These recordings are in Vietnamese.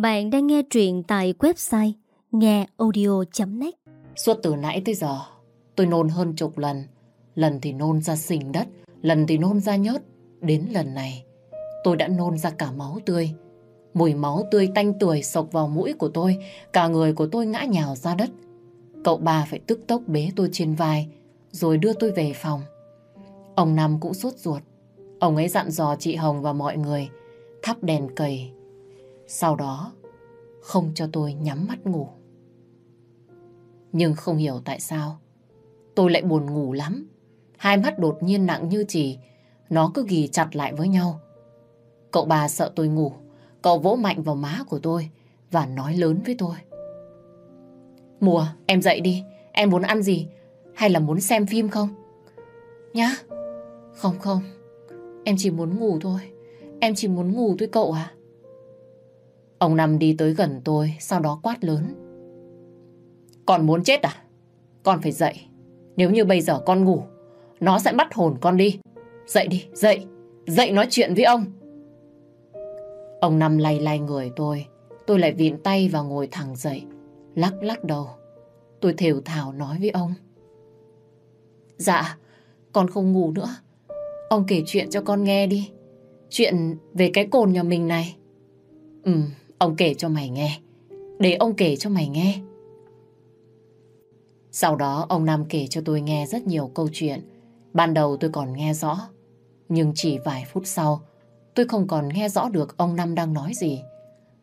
Bạn đang nghe truyện tại website ngheaudio.net Suốt từ nãy tới giờ, tôi nôn hơn chục lần. Lần thì nôn ra sình đất, lần thì nôn ra nhớt. Đến lần này, tôi đã nôn ra cả máu tươi. Mùi máu tươi tanh tuổi sộc vào mũi của tôi, cả người của tôi ngã nhào ra đất. Cậu bà phải tức tốc bế tôi trên vai, rồi đưa tôi về phòng. Ông Năm cũng sốt ruột. Ông ấy dặn dò chị Hồng và mọi người thắp đèn cầy. Sau đó, không cho tôi nhắm mắt ngủ. Nhưng không hiểu tại sao, tôi lại buồn ngủ lắm. Hai mắt đột nhiên nặng như chỉ, nó cứ ghi chặt lại với nhau. Cậu bà sợ tôi ngủ, cậu vỗ mạnh vào má của tôi và nói lớn với tôi. Mùa, em dậy đi, em muốn ăn gì? Hay là muốn xem phim không? Nhá. Không không, em chỉ muốn ngủ thôi. Em chỉ muốn ngủ thôi cậu à. Ông Năm đi tới gần tôi, sau đó quát lớn. Con muốn chết à? Con phải dậy. Nếu như bây giờ con ngủ, nó sẽ bắt hồn con đi. Dậy đi, dậy. Dậy nói chuyện với ông. Ông Năm lay lay người tôi. Tôi lại vịn tay và ngồi thẳng dậy. Lắc lắc đầu. Tôi thều thào nói với ông. Dạ, con không ngủ nữa. Ông kể chuyện cho con nghe đi. Chuyện về cái cồn nhà mình này. Ừm ông kể cho mày nghe. Để ông kể cho mày nghe. Sau đó ông Nam kể cho tôi nghe rất nhiều câu chuyện. Ban đầu tôi còn nghe rõ. Nhưng chỉ vài phút sau, tôi không còn nghe rõ được ông Năm đang nói gì.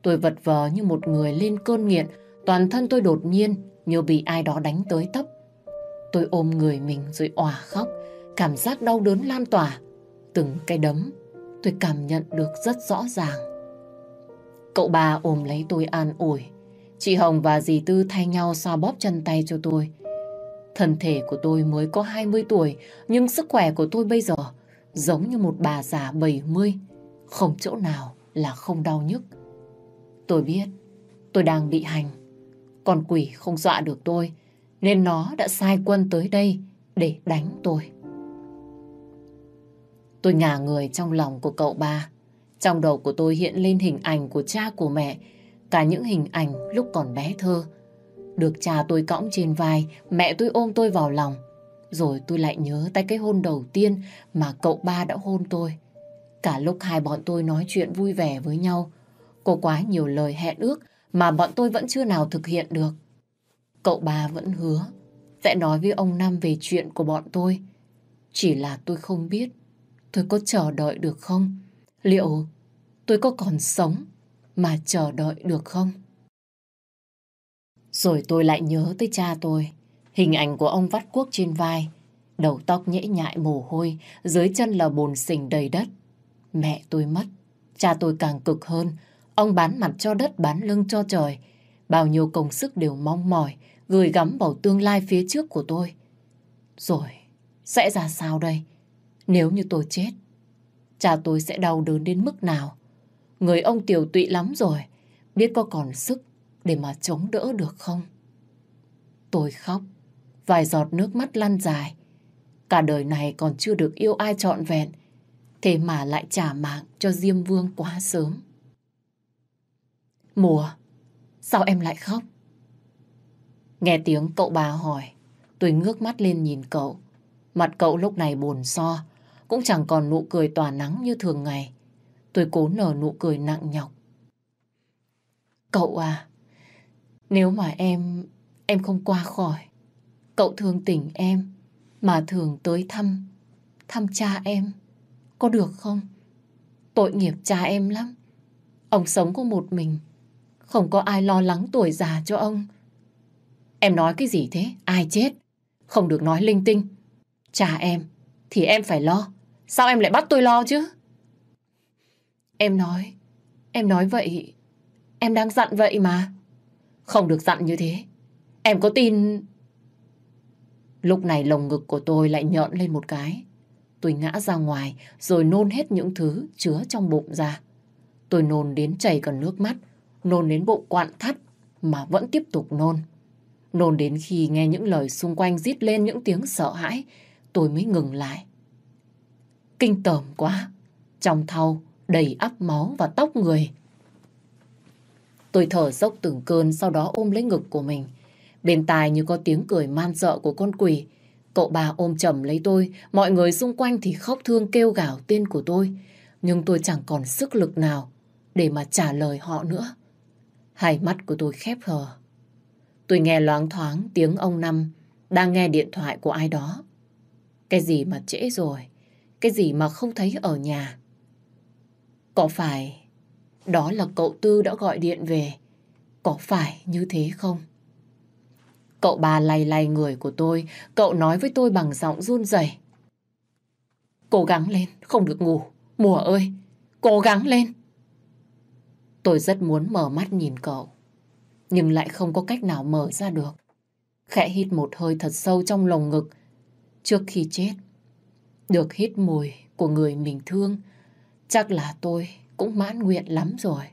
Tôi vật vờ như một người lên cơn nghiện. Toàn thân tôi đột nhiên như bị ai đó đánh tới tấp. Tôi ôm người mình rồi òa khóc. Cảm giác đau đớn lan tỏa. Từng cái đấm tôi cảm nhận được rất rõ ràng. Cậu bà ôm lấy tôi an ủi. Chị Hồng và dì Tư thay nhau xoa bóp chân tay cho tôi. Thân thể của tôi mới có 20 tuổi, nhưng sức khỏe của tôi bây giờ giống như một bà già 70. Không chỗ nào là không đau nhức. Tôi biết tôi đang bị hành. Còn quỷ không dọa được tôi, nên nó đã sai quân tới đây để đánh tôi. Tôi ngả người trong lòng của cậu ba. Trong đầu của tôi hiện lên hình ảnh của cha của mẹ, cả những hình ảnh lúc còn bé thơ. Được cha tôi cõng trên vai, mẹ tôi ôm tôi vào lòng. Rồi tôi lại nhớ tay cái hôn đầu tiên mà cậu ba đã hôn tôi. Cả lúc hai bọn tôi nói chuyện vui vẻ với nhau, có quá nhiều lời hẹn ước mà bọn tôi vẫn chưa nào thực hiện được. Cậu ba vẫn hứa sẽ nói với ông Năm về chuyện của bọn tôi. Chỉ là tôi không biết tôi có chờ đợi được không? Liệu tôi có còn sống mà chờ đợi được không? Rồi tôi lại nhớ tới cha tôi. Hình ảnh của ông vắt cuốc trên vai, đầu tóc nhễ nhại mồ hôi, dưới chân là bồn sình đầy đất. Mẹ tôi mất, cha tôi càng cực hơn. Ông bán mặt cho đất, bán lưng cho trời. Bao nhiêu công sức đều mong mỏi, gửi gắm vào tương lai phía trước của tôi. Rồi, sẽ ra sao đây? Nếu như tôi chết, cha tôi sẽ đau đớn đến mức nào? Người ông tiểu tụy lắm rồi, biết có còn sức để mà chống đỡ được không? Tôi khóc, vài giọt nước mắt lăn dài. Cả đời này còn chưa được yêu ai trọn vẹn, thế mà lại trả mạng cho Diêm Vương quá sớm. Mùa, sao em lại khóc? Nghe tiếng cậu bà hỏi, tôi ngước mắt lên nhìn cậu. Mặt cậu lúc này buồn so, cũng chẳng còn nụ cười tỏa nắng như thường ngày. Tôi cố nở nụ cười nặng nhọc. Cậu à, nếu mà em, em không qua khỏi, cậu thương tình em, mà thường tới thăm, thăm cha em, có được không? Tội nghiệp cha em lắm. Ông sống có một mình, không có ai lo lắng tuổi già cho ông. Em nói cái gì thế? Ai chết? Không được nói linh tinh. Cha em, thì em phải lo. Sao em lại bắt tôi lo chứ? Em nói, em nói vậy, em đang dặn vậy mà. Không được dặn như thế. Em có tin... Lúc này lồng ngực của tôi lại nhợn lên một cái. Tôi ngã ra ngoài rồi nôn hết những thứ chứa trong bụng ra. Tôi nôn đến chảy cả nước mắt, nôn đến bụng quặn thắt mà vẫn tiếp tục nôn. Nôn đến khi nghe những lời xung quanh rít lên những tiếng sợ hãi, tôi mới ngừng lại. Kinh tởm quá, trong thau đầy ắp máu và tóc người. Tôi thở dốc từng cơn sau đó ôm lấy ngực của mình. Bên tai như có tiếng cười man sợ của con quỷ. Cậu bà ôm chầm lấy tôi, mọi người xung quanh thì khóc thương kêu gào tên của tôi. Nhưng tôi chẳng còn sức lực nào để mà trả lời họ nữa. Hai mắt của tôi khép hờ. Tôi nghe loáng thoáng tiếng ông Năm đang nghe điện thoại của ai đó. Cái gì mà trễ rồi, cái gì mà không thấy ở nhà. Có phải đó là cậu Tư đã gọi điện về? Có phải như thế không? Cậu bà lay lay người của tôi, cậu nói với tôi bằng giọng run rẩy. Cố gắng lên, không được ngủ. Mùa ơi, cố gắng lên. Tôi rất muốn mở mắt nhìn cậu, nhưng lại không có cách nào mở ra được. Khẽ hít một hơi thật sâu trong lồng ngực trước khi chết. Được hít mùi của người mình thương, chắc là tôi cũng mãn nguyện lắm rồi.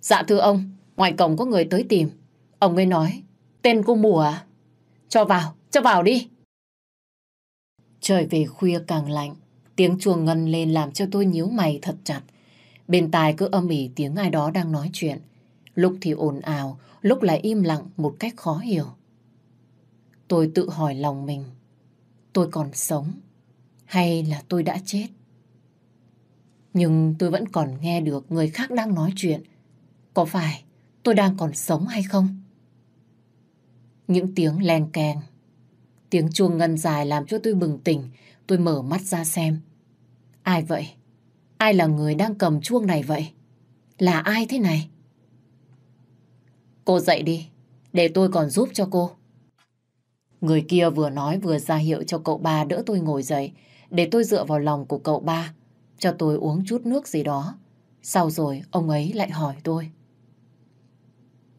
Dạ thưa ông, ngoài cổng có người tới tìm. Ông ấy nói, tên cô mùa à? Cho vào, cho vào đi. Trời về khuya càng lạnh, tiếng chuông ngân lên làm cho tôi nhíu mày thật chặt. Bên tai cứ âm ỉ tiếng ai đó đang nói chuyện. Lúc thì ồn ào, lúc lại im lặng một cách khó hiểu. Tôi tự hỏi lòng mình, tôi còn sống hay là tôi đã chết? Nhưng tôi vẫn còn nghe được người khác đang nói chuyện. Có phải tôi đang còn sống hay không? Những tiếng len keng, tiếng chuông ngân dài làm cho tôi bừng tỉnh. Tôi mở mắt ra xem. Ai vậy? Ai là người đang cầm chuông này vậy? Là ai thế này? Cô dậy đi, để tôi còn giúp cho cô. Người kia vừa nói vừa ra hiệu cho cậu ba đỡ tôi ngồi dậy, để tôi dựa vào lòng của cậu ba, cho tôi uống chút nước gì đó. Sau rồi ông ấy lại hỏi tôi.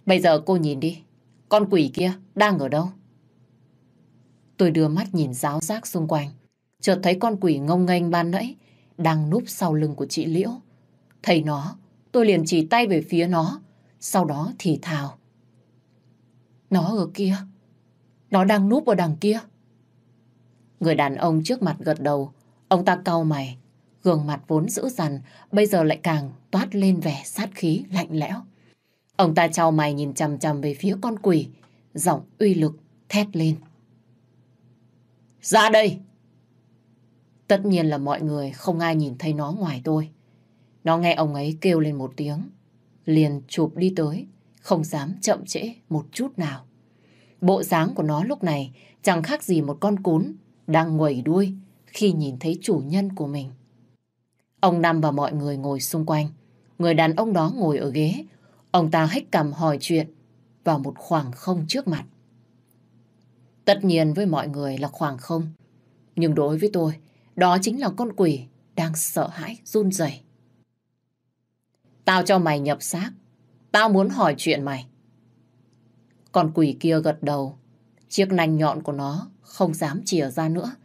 Bây giờ cô nhìn đi, con quỷ kia đang ở đâu? Tôi đưa mắt nhìn giáo giác xung quanh, chợt thấy con quỷ ngông nghênh ban nãy đang núp sau lưng của chị Liễu. Thấy nó, tôi liền chỉ tay về phía nó, sau đó thì thào. Nó ở kia, nó đang núp ở đằng kia. Người đàn ông trước mặt gật đầu, ông ta cau mày, gương mặt vốn dữ dằn, bây giờ lại càng toát lên vẻ sát khí lạnh lẽo. Ông ta trao mày nhìn chằm chằm về phía con quỷ, giọng uy lực thét lên. Ra đây! Tất nhiên là mọi người không ai nhìn thấy nó ngoài tôi. Nó nghe ông ấy kêu lên một tiếng, liền chụp đi tới, không dám chậm trễ một chút nào. Bộ dáng của nó lúc này chẳng khác gì một con cún đang nguẩy đuôi khi nhìn thấy chủ nhân của mình. Ông Năm và mọi người ngồi xung quanh. Người đàn ông đó ngồi ở ghế. Ông ta hách cầm hỏi chuyện vào một khoảng không trước mặt. Tất nhiên với mọi người là khoảng không. Nhưng đối với tôi, đó chính là con quỷ đang sợ hãi, run rẩy. Tao cho mày nhập xác. Tao muốn hỏi chuyện mày. Con quỷ kia gật đầu. Chiếc nanh nhọn của nó không dám chìa ra nữa.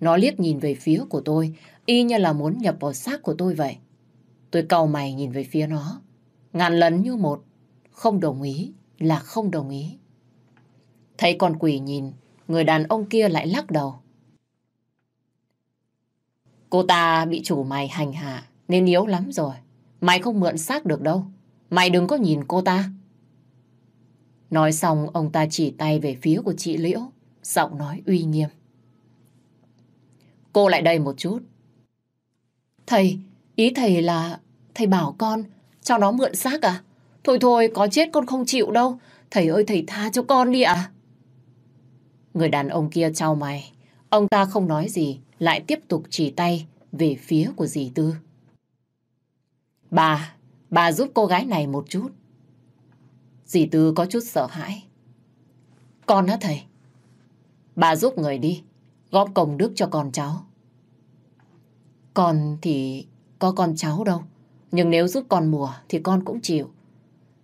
Nó liếc nhìn về phía của tôi, y như là muốn nhập vào xác của tôi vậy. Tôi cầu mày nhìn về phía nó. Ngàn lần như một, không đồng ý là không đồng ý. Thấy con quỷ nhìn, người đàn ông kia lại lắc đầu. Cô ta bị chủ mày hành hạ nên yếu lắm rồi. Mày không mượn xác được đâu. Mày đừng có nhìn cô ta. Nói xong ông ta chỉ tay về phía của chị Liễu, giọng nói uy nghiêm. Cô lại đây một chút. Thầy, ý thầy là thầy bảo con cho nó mượn xác à? Thôi thôi, có chết con không chịu đâu. Thầy ơi, thầy tha cho con đi ạ. Người đàn ông kia trao mày. Ông ta không nói gì, lại tiếp tục chỉ tay về phía của dì Tư. Bà, bà giúp cô gái này một chút. Dì Tư có chút sợ hãi. Con hả thầy? Bà giúp người đi, góp công đức cho con cháu. Con thì có con cháu đâu, nhưng nếu giúp con mùa thì con cũng chịu.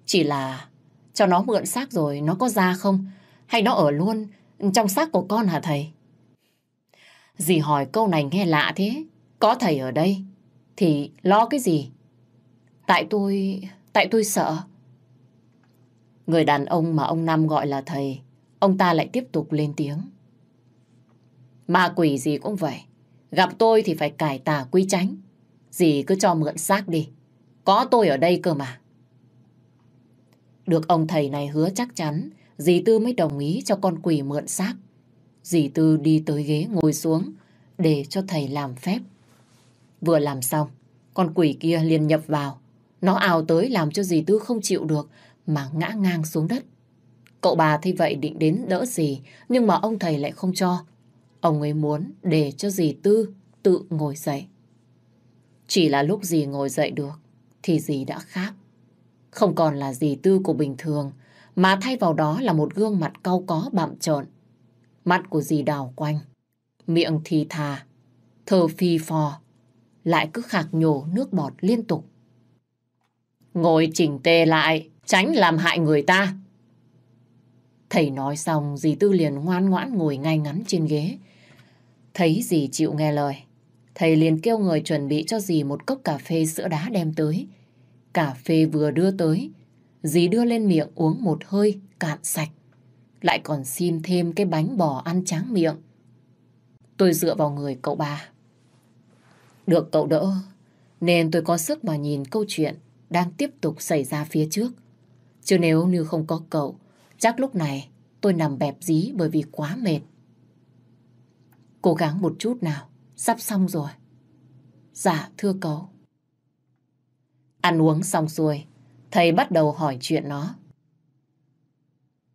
Chỉ là cho nó mượn xác rồi nó có ra không? Hay nó ở luôn trong xác của con hả thầy? Dì hỏi câu này nghe lạ thế. Có thầy ở đây thì lo cái gì? Tại tôi... tại tôi sợ. Người đàn ông mà ông Năm gọi là thầy, ông ta lại tiếp tục lên tiếng. Ma quỷ gì cũng vậy. Gặp tôi thì phải cải tà quy tránh. Dì cứ cho mượn xác đi. Có tôi ở đây cơ mà. Được ông thầy này hứa chắc chắn, dì Tư mới đồng ý cho con quỷ mượn xác. Dì Tư đi tới ghế ngồi xuống để cho thầy làm phép. Vừa làm xong, con quỷ kia liền nhập vào. Nó ào tới làm cho dì Tư không chịu được mà ngã ngang xuống đất. Cậu bà thấy vậy định đến đỡ dì, nhưng mà ông thầy lại không cho. Ông ấy muốn để cho dì Tư tự ngồi dậy. Chỉ là lúc dì ngồi dậy được, thì dì đã khác. Không còn là dì Tư của bình thường, mà thay vào đó là một gương mặt cau có bạm trợn. mặt của dì đào quanh, miệng thì thà, thở phi phò, lại cứ khạc nhổ nước bọt liên tục. Ngồi chỉnh tề lại, tránh làm hại người ta. Thầy nói xong, dì Tư liền ngoan ngoãn ngồi ngay ngắn trên ghế. Thấy dì chịu nghe lời, thầy liền kêu người chuẩn bị cho dì một cốc cà phê sữa đá đem tới. Cà phê vừa đưa tới, dì đưa lên miệng uống một hơi cạn sạch. Lại còn xin thêm cái bánh bò ăn tráng miệng. Tôi dựa vào người cậu ba. Được cậu đỡ, nên tôi có sức mà nhìn câu chuyện đang tiếp tục xảy ra phía trước. Chứ nếu như không có cậu, chắc lúc này tôi nằm bẹp dí bởi vì quá mệt. Cố gắng một chút nào, sắp xong rồi. Dạ, thưa cậu. Ăn uống xong xuôi, thầy bắt đầu hỏi chuyện nó.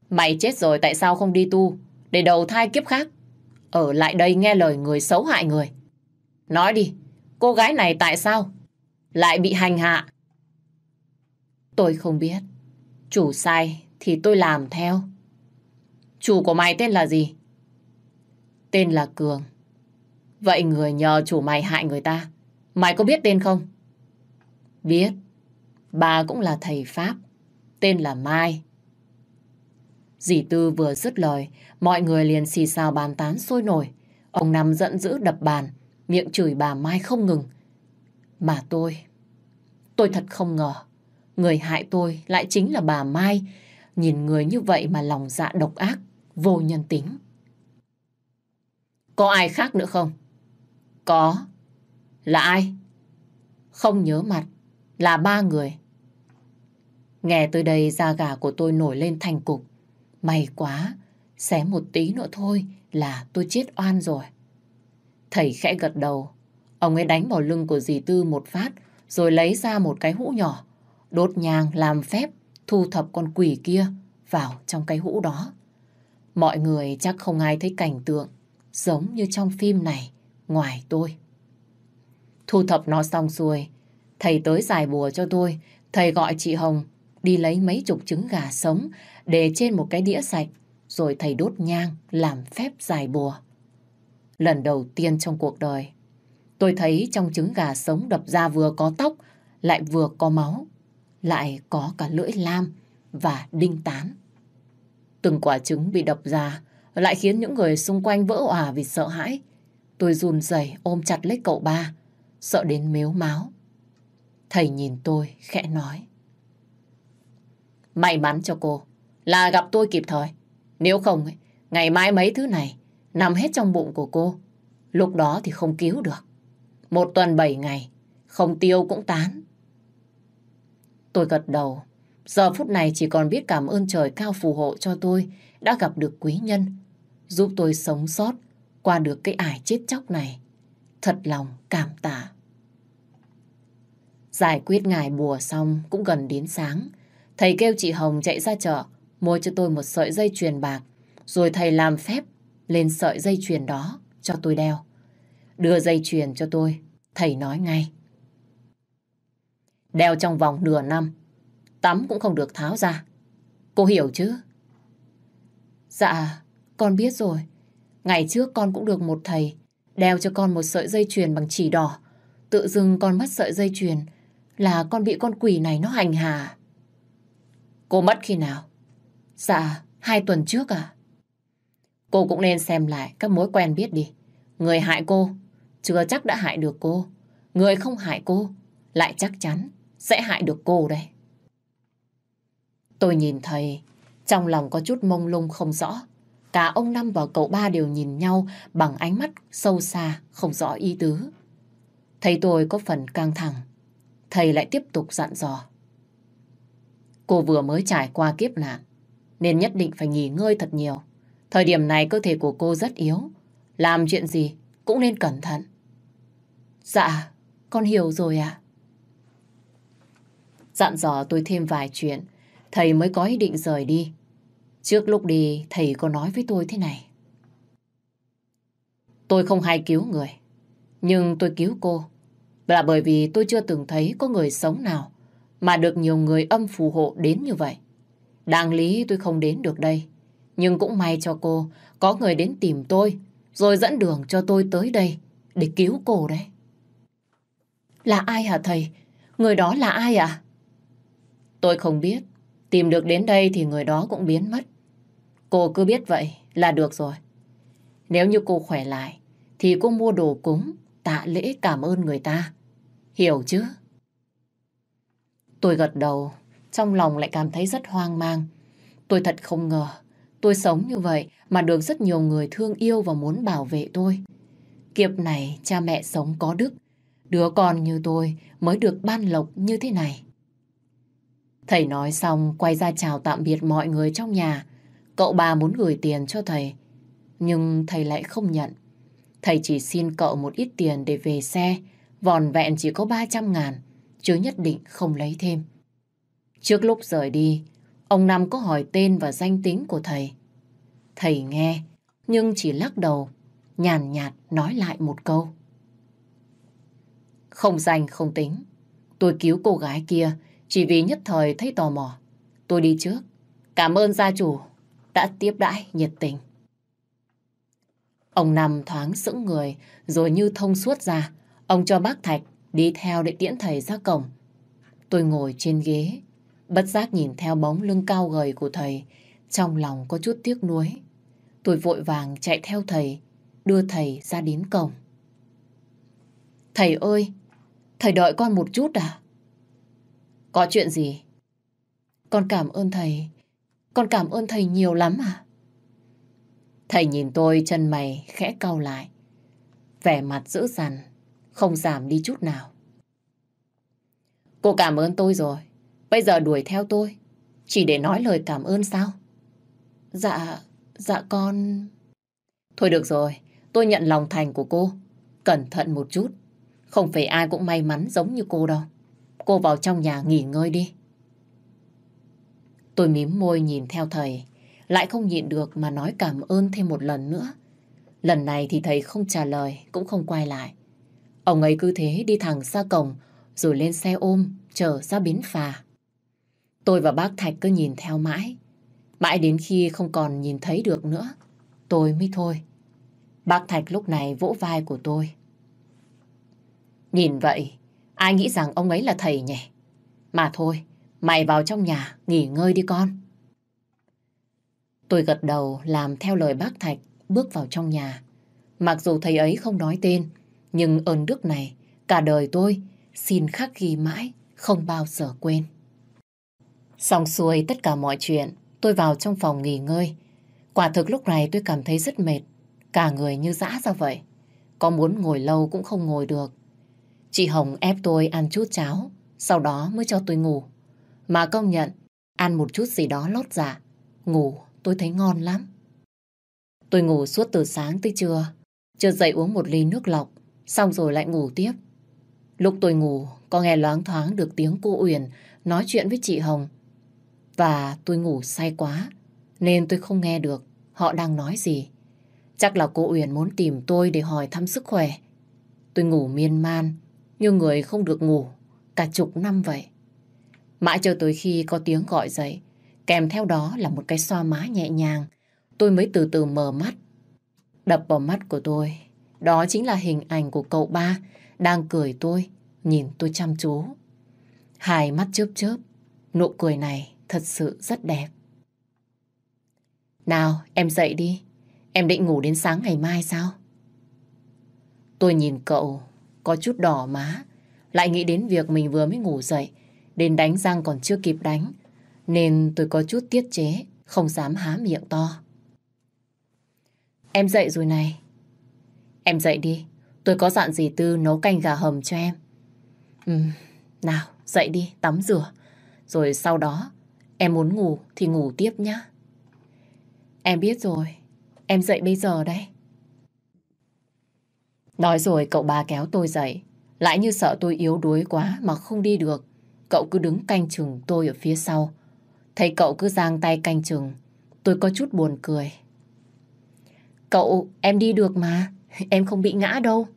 Mày chết rồi tại sao không đi tu, để đầu thai kiếp khác? Ở lại đây nghe lời người xấu hại người. Nói đi, cô gái này tại sao? Lại bị hành hạ. Tôi không biết. Chủ sai thì tôi làm theo. Chủ của mày tên là gì? Tên là Cường. Vậy người nhờ chủ mày hại người ta. Mày có biết tên không? Biết. Bà cũng là thầy Pháp. Tên là Mai. Dì Tư vừa dứt lời, mọi người liền xì xào bàn tán sôi nổi. Ông Năm giận dữ đập bàn, miệng chửi bà Mai không ngừng. Mà tôi, tôi thật không ngờ, người hại tôi lại chính là bà Mai. Nhìn người như vậy mà lòng dạ độc ác, vô nhân tính. Có ai khác nữa không? Có. Là ai? Không nhớ mặt. Là ba người. Nghe tới đây da gà của tôi nổi lên thành cục. May quá, xé một tí nữa thôi là tôi chết oan rồi. Thầy khẽ gật đầu. Ông ấy đánh vào lưng của dì Tư một phát rồi lấy ra một cái hũ nhỏ. Đốt nhang làm phép thu thập con quỷ kia vào trong cái hũ đó. Mọi người chắc không ai thấy cảnh tượng giống như trong phim này, ngoài tôi. Thu thập nó xong xuôi, thầy tới giải bùa cho tôi. Thầy gọi chị Hồng đi lấy mấy chục trứng gà sống để trên một cái đĩa sạch, rồi thầy đốt nhang làm phép giải bùa. Lần đầu tiên trong cuộc đời, tôi thấy trong trứng gà sống đập ra vừa có tóc, lại vừa có máu, lại có cả lưỡi lam và đinh tán. Từng quả trứng bị đập ra lại khiến những người xung quanh vỡ òa vì sợ hãi. Tôi run rẩy ôm chặt lấy cậu ba, sợ đến mếu máu. Thầy nhìn tôi, khẽ nói. May mắn cho cô là gặp tôi kịp thời. Nếu không, ngày mai mấy thứ này nằm hết trong bụng của cô. Lúc đó thì không cứu được. Một tuần bảy ngày, không tiêu cũng tán. Tôi gật đầu. Giờ phút này chỉ còn biết cảm ơn trời cao phù hộ cho tôi đã gặp được quý nhân, giúp tôi sống sót qua được cái ải chết chóc này. Thật lòng cảm tạ. Giải quyết ngài bùa xong cũng gần đến sáng. Thầy kêu chị Hồng chạy ra chợ, mua cho tôi một sợi dây chuyền bạc, rồi thầy làm phép lên sợi dây chuyền đó cho tôi đeo. Đưa dây chuyền cho tôi, thầy nói ngay. Đeo trong vòng nửa năm, tắm cũng không được tháo ra. Cô hiểu chứ? Dạ, con biết rồi. Ngày trước con cũng được một thầy đeo cho con một sợi dây chuyền bằng chỉ đỏ. Tự dưng con mất sợi dây chuyền là con bị con quỷ này nó hành hà Cô mất khi nào? Dạ, hai tuần trước à? Cô cũng nên xem lại các mối quen biết đi. Người hại cô, chưa chắc đã hại được cô. Người không hại cô, lại chắc chắn sẽ hại được cô đây. Tôi nhìn thầy, trong lòng có chút mông lung không rõ. Cả ông Năm và cậu ba đều nhìn nhau bằng ánh mắt sâu xa, không rõ ý tứ. Thấy tôi có phần căng thẳng, thầy lại tiếp tục dặn dò. Cô vừa mới trải qua kiếp nạn, nên nhất định phải nghỉ ngơi thật nhiều. Thời điểm này cơ thể của cô rất yếu, làm chuyện gì cũng nên cẩn thận. Dạ, con hiểu rồi ạ. Dặn dò tôi thêm vài chuyện, thầy mới có ý định rời đi. Trước lúc đi, thầy có nói với tôi thế này. Tôi không hay cứu người, nhưng tôi cứu cô là bởi vì tôi chưa từng thấy có người sống nào mà được nhiều người âm phù hộ đến như vậy. Đáng lý tôi không đến được đây, nhưng cũng may cho cô có người đến tìm tôi rồi dẫn đường cho tôi tới đây để cứu cô đấy. Là ai hả thầy? Người đó là ai ạ? Tôi không biết. Tìm được đến đây thì người đó cũng biến mất. Cô cứ biết vậy là được rồi. Nếu như cô khỏe lại thì cô mua đồ cúng, tạ lễ cảm ơn người ta. Hiểu chứ? Tôi gật đầu, trong lòng lại cảm thấy rất hoang mang. Tôi thật không ngờ, tôi sống như vậy mà được rất nhiều người thương yêu và muốn bảo vệ tôi. Kiếp này cha mẹ sống có đức, đứa con như tôi mới được ban lộc như thế này. Thầy nói xong quay ra chào tạm biệt mọi người trong nhà. Cậu bà muốn gửi tiền cho thầy, nhưng thầy lại không nhận. Thầy chỉ xin cậu một ít tiền để về xe, vòn vẹn chỉ có 300 ngàn, chứ nhất định không lấy thêm. Trước lúc rời đi, ông Năm có hỏi tên và danh tính của thầy. Thầy nghe, nhưng chỉ lắc đầu, nhàn nhạt nói lại một câu. Không danh không tính, tôi cứu cô gái kia chỉ vì nhất thời thấy tò mò. Tôi đi trước, cảm ơn gia chủ đã tiếp đãi nhiệt tình. Ông nằm thoáng sững người rồi như thông suốt ra. Ông cho bác Thạch đi theo để tiễn thầy ra cổng. Tôi ngồi trên ghế, bất giác nhìn theo bóng lưng cao gầy của thầy, trong lòng có chút tiếc nuối. Tôi vội vàng chạy theo thầy, đưa thầy ra đến cổng. Thầy ơi, thầy đợi con một chút à? Có chuyện gì? Con cảm ơn thầy, con cảm ơn thầy nhiều lắm à? Thầy nhìn tôi chân mày khẽ cau lại. Vẻ mặt dữ dằn, không giảm đi chút nào. Cô cảm ơn tôi rồi. Bây giờ đuổi theo tôi. Chỉ để nói lời cảm ơn sao? Dạ, dạ con... Thôi được rồi, tôi nhận lòng thành của cô. Cẩn thận một chút. Không phải ai cũng may mắn giống như cô đâu. Cô vào trong nhà nghỉ ngơi đi. Tôi mím môi nhìn theo thầy. Lại không nhịn được mà nói cảm ơn thêm một lần nữa. Lần này thì thầy không trả lời, cũng không quay lại. Ông ấy cứ thế đi thẳng ra cổng, rồi lên xe ôm, trở ra bến phà. Tôi và bác Thạch cứ nhìn theo mãi. Mãi đến khi không còn nhìn thấy được nữa, tôi mới thôi. Bác Thạch lúc này vỗ vai của tôi. Nhìn vậy, ai nghĩ rằng ông ấy là thầy nhỉ? Mà thôi, mày vào trong nhà, nghỉ ngơi đi con. Tôi gật đầu làm theo lời bác Thạch bước vào trong nhà. Mặc dù thầy ấy không nói tên, nhưng ơn đức này cả đời tôi xin khắc ghi mãi, không bao giờ quên. Xong xuôi tất cả mọi chuyện, tôi vào trong phòng nghỉ ngơi. Quả thực lúc này tôi cảm thấy rất mệt, cả người như dã ra vậy. Có muốn ngồi lâu cũng không ngồi được. Chị Hồng ép tôi ăn chút cháo, sau đó mới cho tôi ngủ. Mà công nhận, ăn một chút gì đó lót dạ, ngủ tôi thấy ngon lắm. Tôi ngủ suốt từ sáng tới trưa, chưa dậy uống một ly nước lọc, xong rồi lại ngủ tiếp. Lúc tôi ngủ, có nghe loáng thoáng được tiếng cô Uyển nói chuyện với chị Hồng. Và tôi ngủ say quá, nên tôi không nghe được họ đang nói gì. Chắc là cô Uyển muốn tìm tôi để hỏi thăm sức khỏe. Tôi ngủ miên man, như người không được ngủ, cả chục năm vậy. Mãi cho tới khi có tiếng gọi dậy, Kèm theo đó là một cái xoa má nhẹ nhàng. Tôi mới từ từ mở mắt. Đập vào mắt của tôi. Đó chính là hình ảnh của cậu ba đang cười tôi, nhìn tôi chăm chú. Hai mắt chớp chớp. Nụ cười này thật sự rất đẹp. Nào, em dậy đi. Em định ngủ đến sáng ngày mai sao? Tôi nhìn cậu có chút đỏ má. Lại nghĩ đến việc mình vừa mới ngủ dậy. Đến đánh răng còn chưa kịp đánh nên tôi có chút tiết chế, không dám há miệng to. Em dậy rồi này. Em dậy đi, tôi có dặn dì Tư nấu canh gà hầm cho em. Ừ, nào, dậy đi, tắm rửa. Rồi sau đó, Em muốn ngủ thì ngủ tiếp nhá. Em biết rồi. Em dậy bây giờ đây. Nói rồi cậu ba kéo tôi dậy. Lại như sợ tôi yếu đuối quá mà không đi được. Cậu cứ đứng canh chừng tôi ở phía sau. Thấy cậu cứ giang tay canh chừng. Tôi có chút buồn cười. Cậu, em đi được mà. Em không bị ngã đâu.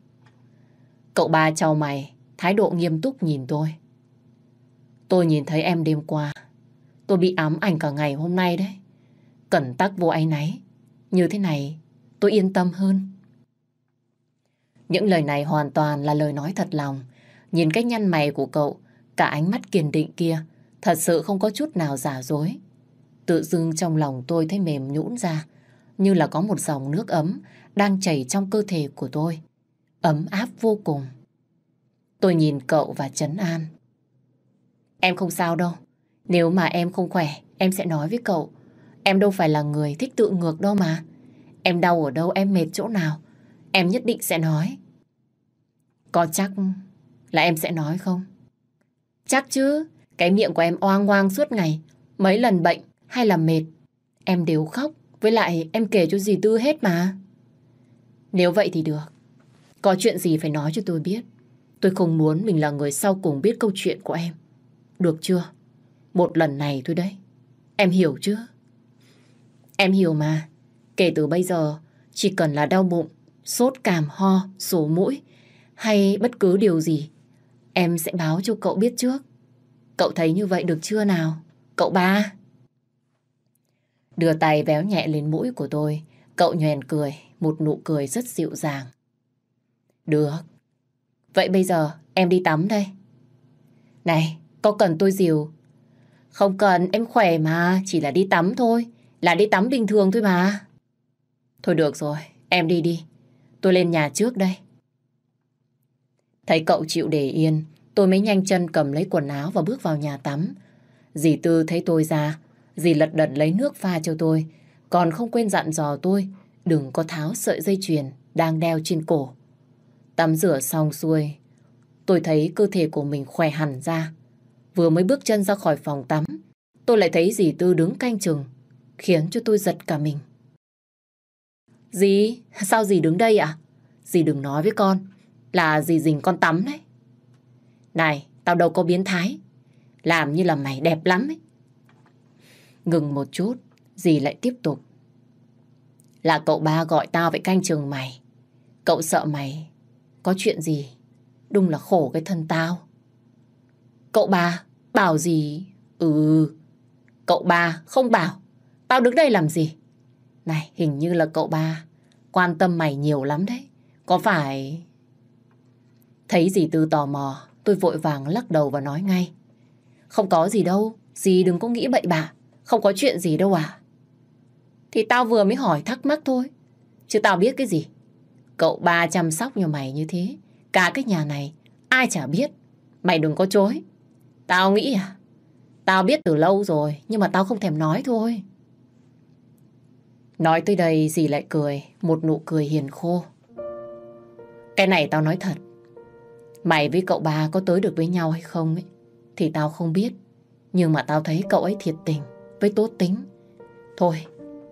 Cậu ba chào mày, thái độ nghiêm túc nhìn tôi. Tôi nhìn thấy em đêm qua. Tôi bị ám ảnh cả ngày hôm nay đấy. Cẩn tắc vô áy náy. Như thế này, tôi yên tâm hơn. Những lời này hoàn toàn là lời nói thật lòng. Nhìn cái nhăn mày của cậu, cả ánh mắt kiên định kia, thật sự không có chút nào giả dối. Tự dưng trong lòng tôi thấy mềm nhũn ra, như là có một dòng nước ấm đang chảy trong cơ thể của tôi. Ấm áp vô cùng. Tôi nhìn cậu và chấn an. Em không sao đâu. Nếu mà em không khỏe, em sẽ nói với cậu. Em đâu phải là người thích tự ngược đâu mà. Em đau ở đâu, em mệt chỗ nào. Em nhất định sẽ nói. Có chắc là em sẽ nói không? Chắc chứ. Cái miệng của em oang oang suốt ngày. Mấy lần bệnh hay là mệt. Em đều khóc. Với lại em kể cho dì Tư hết mà. Nếu vậy thì được. Có chuyện gì phải nói cho tôi biết. Tôi không muốn mình là người sau cùng biết câu chuyện của em. Được chưa? Một lần này thôi đấy. Em hiểu chưa? Em hiểu mà. Kể từ bây giờ, chỉ cần là đau bụng, sốt cảm ho, sổ mũi hay bất cứ điều gì, em sẽ báo cho cậu biết trước. Cậu thấy như vậy được chưa nào? Cậu ba. Đưa tay véo nhẹ lên mũi của tôi, cậu nhoèn cười, một nụ cười rất dịu dàng. Được. Vậy bây giờ em đi tắm đây. Này, có cần tôi dìu? Không cần, em khỏe mà, chỉ là đi tắm thôi. Là đi tắm bình thường thôi mà. Thôi được rồi, em đi đi. Tôi lên nhà trước đây. Thấy cậu chịu để yên, tôi mới nhanh chân cầm lấy quần áo và bước vào nhà tắm. Dì Tư thấy tôi ra, dì lật đật lấy nước pha cho tôi, còn không quên dặn dò tôi đừng có tháo sợi dây chuyền đang đeo trên cổ. Tắm rửa xong xuôi, tôi thấy cơ thể của mình khỏe hẳn ra. Vừa mới bước chân ra khỏi phòng tắm, tôi lại thấy dì Tư đứng canh chừng, khiến cho tôi giật cả mình. Dì, sao dì đứng đây ạ? À? Dì đừng nói với con, là dì dình con tắm đấy. Này, tao đâu có biến thái, làm như là mày đẹp lắm ấy. Ngừng một chút, dì lại tiếp tục. Là cậu ba gọi tao vậy canh chừng mày. Cậu sợ mày có chuyện gì, đúng là khổ cái thân tao. Cậu ba, bảo gì? Ừ, cậu ba không bảo. Tao đứng đây làm gì? Này, hình như là cậu ba quan tâm mày nhiều lắm đấy. Có phải... Thấy dì Tư tò mò, tôi vội vàng lắc đầu và nói ngay. Không có gì đâu, dì đừng có nghĩ bậy bạ. Không có chuyện gì đâu à. Thì tao vừa mới hỏi thắc mắc thôi. Chứ tao biết cái gì. Cậu ba chăm sóc như mày như thế. Cả cái nhà này, ai chả biết. Mày đừng có chối. Tao nghĩ à? Tao biết từ lâu rồi, nhưng mà tao không thèm nói thôi. Nói tới đây dì lại cười, một nụ cười hiền khô. Cái này tao nói thật. Mày với cậu ba có tới được với nhau hay không ấy, thì tao không biết. Nhưng mà tao thấy cậu ấy thiệt tình, với tốt tính. Thôi,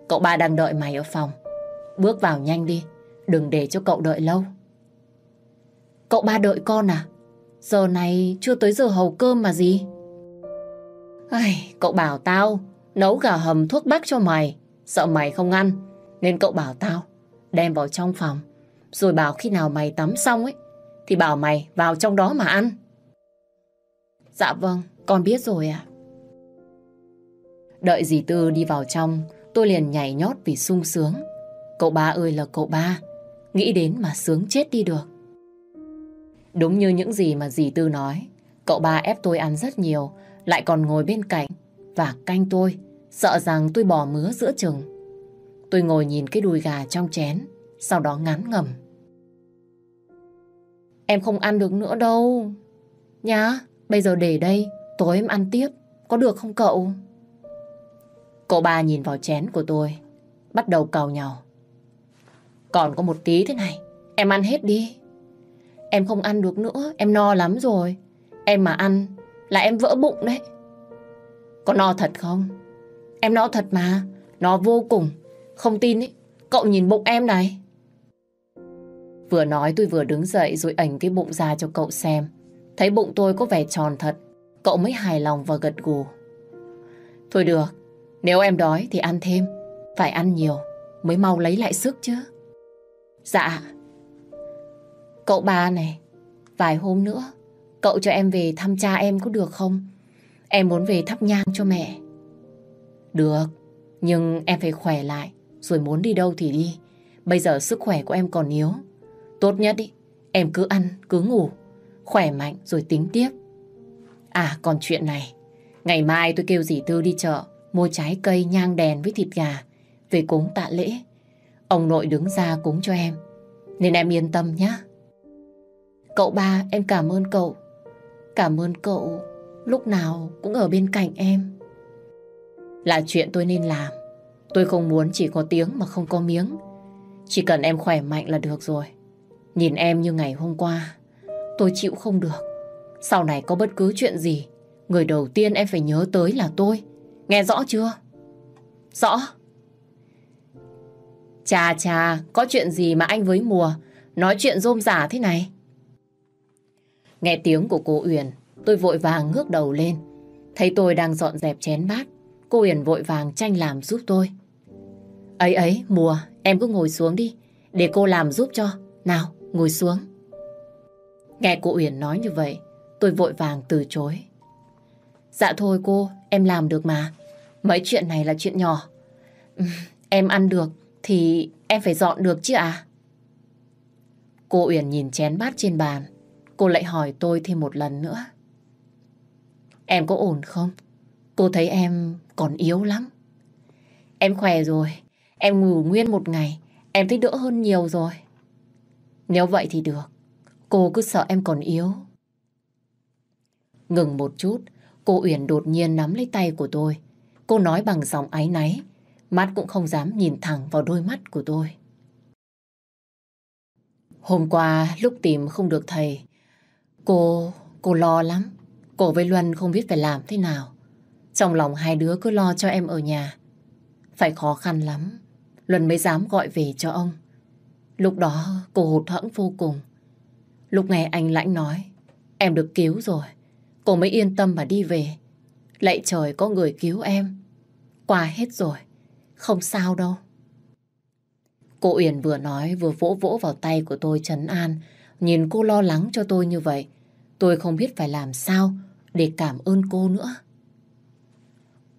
cậu ba đang đợi mày ở phòng. Bước vào nhanh đi, đừng để cho cậu đợi lâu. Cậu ba đợi con à? Giờ này chưa tới giờ hầu cơm mà gì? Ai, cậu bảo tao nấu gà hầm thuốc bắc cho mày. Sợ mày không ăn. Nên cậu bảo tao đem vào trong phòng. Rồi bảo khi nào mày tắm xong ấy thì bảo mày vào trong đó mà ăn. Dạ vâng, con biết rồi ạ. Đợi dì Tư đi vào trong, tôi liền nhảy nhót vì sung sướng. Cậu ba ơi là cậu ba, nghĩ đến mà sướng chết đi được. Đúng như những gì mà dì Tư nói, cậu ba ép tôi ăn rất nhiều, lại còn ngồi bên cạnh và canh tôi, sợ rằng tôi bỏ mứa giữa chừng. Tôi ngồi nhìn cái đùi gà trong chén, sau đó ngắn ngầm. Em không ăn được nữa đâu. Nhá, bây giờ để đây, tối em ăn tiếp, có được không cậu? Cậu ba nhìn vào chén của tôi, bắt đầu cầu nhau. Còn có một tí thế này, em ăn hết đi. Em không ăn được nữa, em no lắm rồi. Em mà ăn là em vỡ bụng đấy. Có no thật không? Em no thật mà. No vô cùng. Không tin ý. Cậu nhìn bụng em này. Vừa nói tôi vừa đứng dậy rồi ảnh cái bụng ra cho cậu xem. Thấy bụng tôi có vẻ tròn thật. Cậu mới hài lòng và gật gù. Thôi được. Nếu em đói thì ăn thêm. Phải ăn nhiều mới mau lấy lại sức chứ. Dạ. Cậu ba này, vài hôm nữa cậu cho em về thăm cha em có được không? Em muốn về thắp nhang cho mẹ. Được, nhưng em phải khỏe lại, rồi muốn đi đâu thì đi. Bây giờ sức khỏe của em còn yếu. Tốt nhất đi em cứ ăn, cứ ngủ, khỏe mạnh rồi tính tiếp. À, còn chuyện này, ngày mai tôi kêu dì Tư đi chợ, mua trái cây, nhang đèn với thịt gà, về cúng tạ lễ. Ông nội đứng ra cúng cho em, nên em yên tâm nhé. Cậu ba, em cảm ơn cậu. Cảm ơn cậu lúc nào cũng ở bên cạnh em. Là chuyện tôi nên làm. Tôi không muốn chỉ có tiếng mà không có miếng. Chỉ cần em khỏe mạnh là được rồi. Nhìn em như ngày hôm qua, tôi chịu không được. Sau này có bất cứ chuyện gì, người đầu tiên em phải nhớ tới là tôi. Nghe rõ chưa? Rõ. Chà chà, có chuyện gì mà anh với mùa nói chuyện rôm rả thế này? Nghe tiếng của cô Uyển, tôi vội vàng ngước đầu lên. Thấy tôi đang dọn dẹp chén bát, cô Uyển vội vàng tranh làm giúp tôi. Ấy ấy, mùa, em cứ ngồi xuống đi, để cô làm giúp cho. Nào, ngồi xuống. Nghe cô Uyển nói như vậy, tôi vội vàng từ chối. Dạ thôi cô, em làm được mà. Mấy chuyện này là chuyện nhỏ. em ăn được thì em phải dọn được chứ à? Cô Uyển nhìn chén bát trên bàn. Cô lại hỏi tôi thêm một lần nữa. Em có ổn không? Cô thấy em còn yếu lắm. Em khỏe rồi. Em ngủ nguyên một ngày. Em thấy đỡ hơn nhiều rồi. Nếu vậy thì được. Cô cứ sợ em còn yếu. Ngừng một chút, cô Uyển đột nhiên nắm lấy tay của tôi. Cô nói bằng giọng áy náy, mắt cũng không dám nhìn thẳng vào đôi mắt của tôi. Hôm qua lúc tìm không được thầy, cô, cô lo lắm. Cô với Luân không biết phải làm thế nào. Trong lòng hai đứa cứ lo cho em ở nhà. Phải khó khăn lắm, Luân mới dám gọi về cho ông. Lúc đó cô hụt hẫng vô cùng. Lúc nghe anh Lãnh nói, em được cứu rồi. Cô mới yên tâm mà đi về. Lạy trời có người cứu em. Qua hết rồi. Không sao đâu. Cô Uyển vừa nói vừa vỗ vỗ vào tay của tôi trấn an. Nhìn cô lo lắng cho tôi như vậy. Tôi không biết phải làm sao để cảm ơn cô nữa.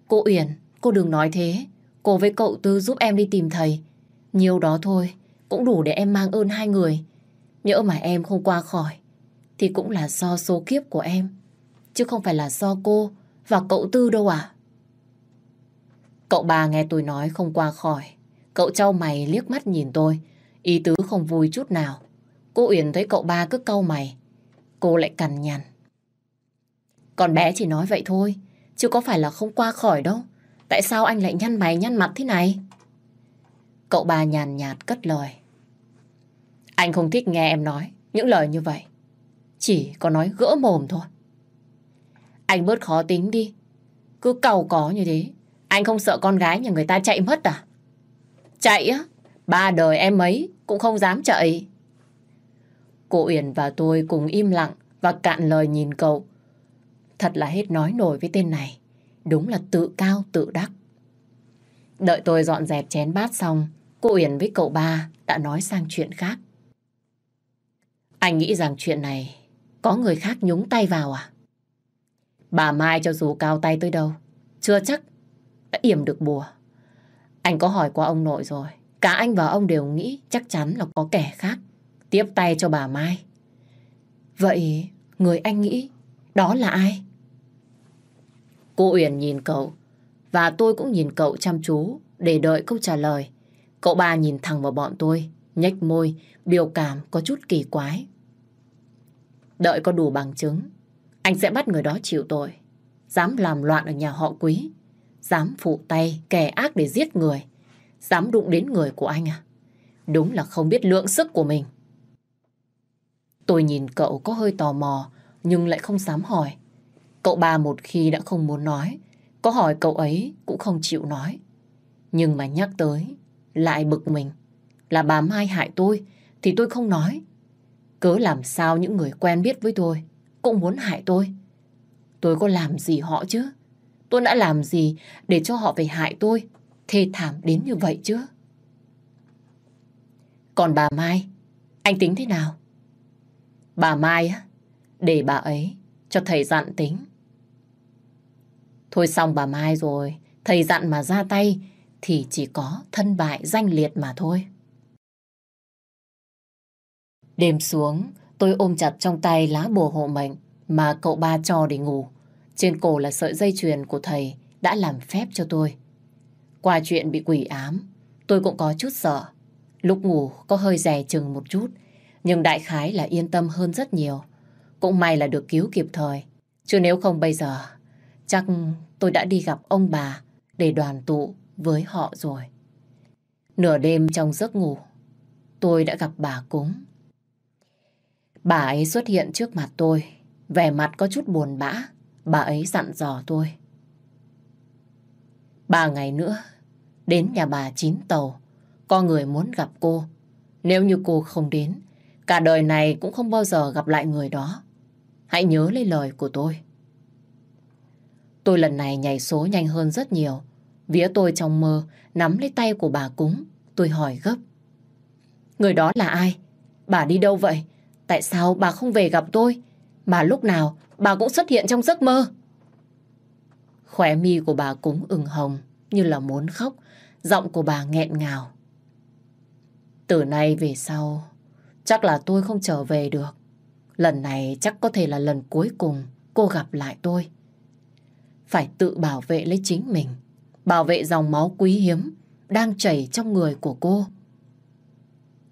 Cô Uyển, cô đừng nói thế. Cô với cậu Tư giúp em đi tìm thầy. Nhiều đó thôi, cũng đủ để em mang ơn hai người. Nhỡ mà em không qua khỏi, thì cũng là do số kiếp của em. Chứ không phải là do cô và cậu Tư đâu à. Cậu bà nghe tôi nói không qua khỏi. Cậu trao mày liếc mắt nhìn tôi. Ý tứ không vui chút nào. Cô Uyển thấy cậu ba cứ câu mày. Cô lại cằn nhằn. Con bé chỉ nói vậy thôi. Chứ có phải là không qua khỏi đâu. Tại sao anh lại nhăn mày nhăn mặt thế này? Cậu ba nhàn nhạt cất lời. Anh không thích nghe em nói những lời như vậy. Chỉ có nói gỡ mồm thôi. Anh bớt khó tính đi. Cứ cầu có như thế. Anh không sợ con gái nhà người ta chạy mất à? Chạy á? Ba đời em ấy cũng không dám chạy. Cô Uyển và tôi cùng im lặng và cạn lời nhìn cậu. Thật là hết nói nổi với tên này. Đúng là tự cao tự đắc. Đợi tôi dọn dẹp chén bát xong, cô Uyển với cậu ba đã nói sang chuyện khác. Anh nghĩ rằng chuyện này có người khác nhúng tay vào à? Bà Mai cho dù cao tay tới đâu, chưa chắc đã yểm được bùa. Anh có hỏi qua ông nội rồi. Cả anh và ông đều nghĩ chắc chắn là có kẻ khác tiếp tay cho bà Mai. Vậy người anh nghĩ đó là ai? Cô Uyển nhìn cậu và tôi cũng nhìn cậu chăm chú để đợi câu trả lời. Cậu ba nhìn thẳng vào bọn tôi, nhếch môi, biểu cảm có chút kỳ quái. Đợi có đủ bằng chứng, anh sẽ bắt người đó chịu tội. Dám làm loạn ở nhà họ quý, dám phụ tay kẻ ác để giết người, dám đụng đến người của anh à? Đúng là không biết lượng sức của mình. Tôi nhìn cậu có hơi tò mò, nhưng lại không dám hỏi. Cậu ba một khi đã không muốn nói, Có hỏi cậu ấy cũng không chịu nói. Nhưng mà nhắc tới, lại bực mình. Là bà Mai hại tôi, thì tôi không nói. Cớ làm sao những người quen biết với tôi cũng muốn hại tôi. Tôi có làm gì họ chứ? Tôi đã làm gì để cho họ phải hại tôi? Thê thảm đến như vậy chứ? Còn bà Mai, anh tính thế nào? Bà Mai á, để bà ấy cho thầy dặn tính. Thôi xong bà Mai rồi, thầy dặn mà ra tay thì chỉ có thân bại danh liệt mà thôi. Đêm xuống, tôi ôm chặt trong tay lá bùa hộ mệnh mà cậu ba cho để ngủ. Trên cổ là sợi dây chuyền của thầy đã làm phép cho tôi. Qua chuyện bị quỷ ám, tôi cũng có chút sợ. Lúc ngủ có hơi rè chừng một chút, nhưng đại khái là yên tâm hơn rất nhiều. Cũng may là được cứu kịp thời. Chứ nếu không bây giờ, chắc tôi đã đi gặp ông bà để đoàn tụ với họ rồi. Nửa đêm trong giấc ngủ, tôi đã gặp bà cúng. Bà ấy xuất hiện trước mặt tôi, vẻ mặt có chút buồn bã. Bà ấy dặn dò tôi. Ba ngày nữa, đến nhà bà chín tàu, có người muốn gặp cô. Nếu như cô không đến, cả đời này cũng không bao giờ gặp lại người đó. Hãy nhớ lấy lời của tôi. Tôi lần này nhảy số nhanh hơn rất nhiều. Vía tôi trong mơ, nắm lấy tay của bà cúng. Tôi hỏi gấp. Người đó là ai? Bà đi đâu vậy? Tại sao bà không về gặp tôi? Mà lúc nào bà cũng xuất hiện trong giấc mơ. Khóe mi của bà cũng ửng hồng như là muốn khóc. Giọng của bà nghẹn ngào. Từ nay về sau, chắc là tôi không trở về được. Lần này chắc có thể là lần cuối cùng cô gặp lại tôi. Phải tự bảo vệ lấy chính mình, bảo vệ dòng máu quý hiếm đang chảy trong người của cô.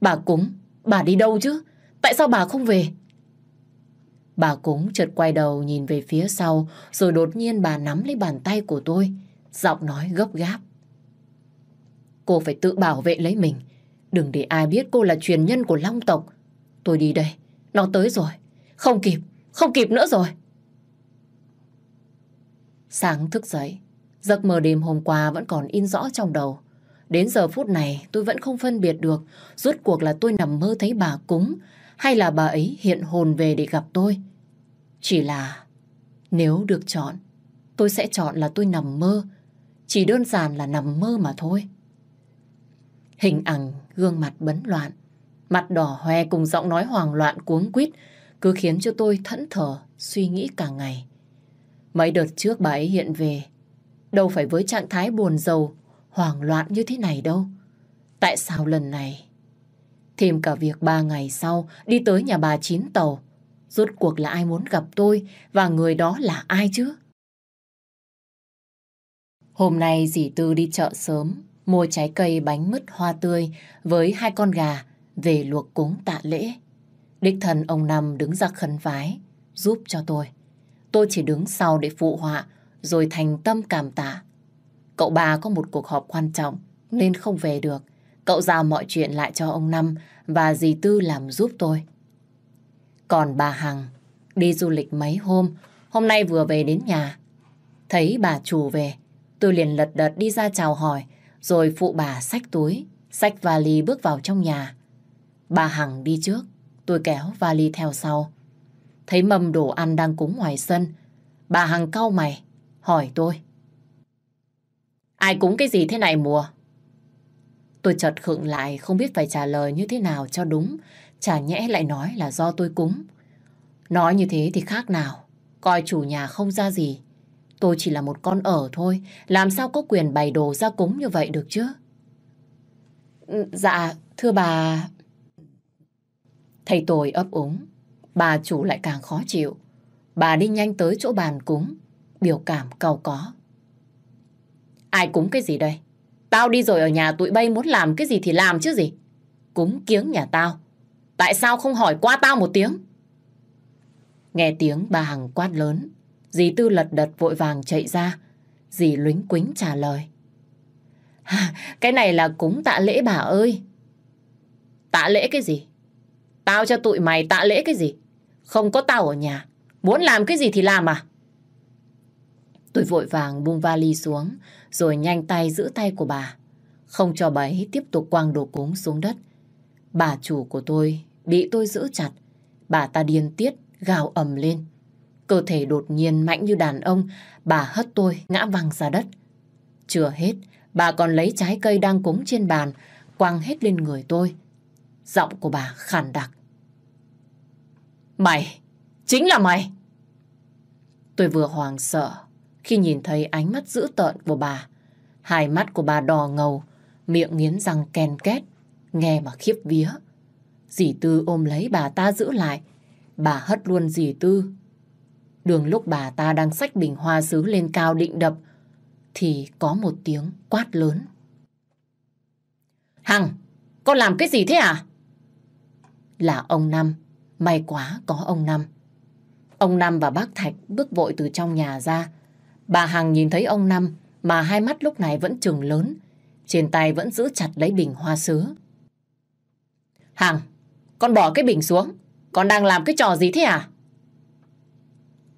Bà cúng, bà đi đâu chứ? Tại sao bà không về? Bà cúng chợt quay đầu nhìn về phía sau rồi đột nhiên bà nắm lấy bàn tay của tôi, giọng nói gấp gáp. Cô phải tự bảo vệ lấy mình. Đừng để ai biết cô là truyền nhân của Long tộc. Tôi đi đây. Nó tới rồi. Không kịp. Không kịp nữa rồi. Sáng thức dậy. Giấc mơ đêm hôm qua vẫn còn in rõ trong đầu. Đến giờ phút này tôi vẫn không phân biệt được rốt cuộc là tôi nằm mơ thấy bà cúng hay là bà ấy hiện hồn về để gặp tôi. Chỉ là nếu được chọn, tôi sẽ chọn là tôi nằm mơ. Chỉ đơn giản là nằm mơ mà thôi. Hình ảnh gương mặt bấn loạn, mặt đỏ hoe cùng giọng nói hoang loạn cuống quýt cứ khiến cho tôi thẫn thờ suy nghĩ cả ngày. Mấy đợt trước bà ấy hiện về, đâu phải với trạng thái buồn giàu, hoảng loạn như thế này đâu. Tại sao lần này? Thêm cả việc ba ngày sau đi tới nhà bà Chín Tàu, rốt cuộc là ai muốn gặp tôi và người đó là ai chứ? Hôm nay dì Tư đi chợ sớm, mua trái cây bánh mứt hoa tươi với hai con gà về luộc cúng tạ lễ. Đích thần ông Năm đứng ra khấn vái, giúp cho tôi. Tôi chỉ đứng sau để phụ họa, rồi thành tâm cảm tạ. Cậu bà có một cuộc họp quan trọng, nên không về được. Cậu giao mọi chuyện lại cho ông Năm và dì Tư làm giúp tôi. Còn bà Hằng, đi du lịch mấy hôm, hôm nay vừa về đến nhà. Thấy bà chủ về, tôi liền lật đật đi ra chào hỏi, rồi phụ bà xách túi, xách vali bước vào trong nhà. Bà Hằng đi trước, tôi kéo vali theo sau. Thấy mâm đồ ăn đang cúng ngoài sân, bà Hằng cau mày, hỏi tôi. Ai cúng cái gì thế này mùa? Tôi chợt khựng lại không biết phải trả lời như thế nào cho đúng. Chả nhẽ lại nói là do tôi cúng. Nói như thế thì khác nào. Coi chủ nhà không ra gì. Tôi chỉ là một con ở thôi. Làm sao có quyền bày đồ ra cúng như vậy được chứ? Dạ, thưa bà... Thầy tôi ấp úng. Bà chủ lại càng khó chịu. Bà đi nhanh tới chỗ bàn cúng. Biểu cảm cầu có. Ai cúng cái gì đây? Tao đi rồi ở nhà tụi bay muốn làm cái gì thì làm chứ gì. Cúng kiếng nhà tao. Tại sao không hỏi qua tao một tiếng? Nghe tiếng bà Hằng quát lớn. Dì Tư lật đật vội vàng chạy ra. Dì lính quính trả lời. Cái này là cúng tạ lễ bà ơi. Tạ lễ cái gì? Tao cho tụi mày tạ lễ cái gì? Không có tao ở nhà. Muốn làm cái gì thì làm à? Tôi vội vàng buông vali xuống, rồi nhanh tay giữ tay của bà. Không cho bà ấy tiếp tục quăng đồ cúng xuống đất. Bà chủ của tôi bị tôi giữ chặt. Bà ta điên tiết, gào ầm lên. Cơ thể đột nhiên mạnh như đàn ông, bà hất tôi ngã văng ra đất. Chưa hết, bà còn lấy trái cây đang cúng trên bàn, quăng hết lên người tôi. Giọng của bà khàn đặc. Mày, chính là mày! Tôi vừa hoàng sợ khi nhìn thấy ánh mắt dữ tợn của bà. Hai mắt của bà đỏ ngầu, miệng nghiến răng ken két, nghe mà khiếp vía. Dì Tư ôm lấy bà ta giữ lại, bà hất luôn dì Tư. Đường lúc bà ta đang xách bình hoa sứ lên cao định đập, thì có một tiếng quát lớn. Hằng, con làm cái gì thế à? Là ông Năm, may quá có ông Năm. Ông Năm và bác Thạch bước vội từ trong nhà ra. Bà Hằng nhìn thấy ông Năm mà hai mắt lúc này vẫn trừng lớn, trên tay vẫn giữ chặt lấy bình hoa sứ. Hằng, con bỏ cái bình xuống, con đang làm cái trò gì thế à?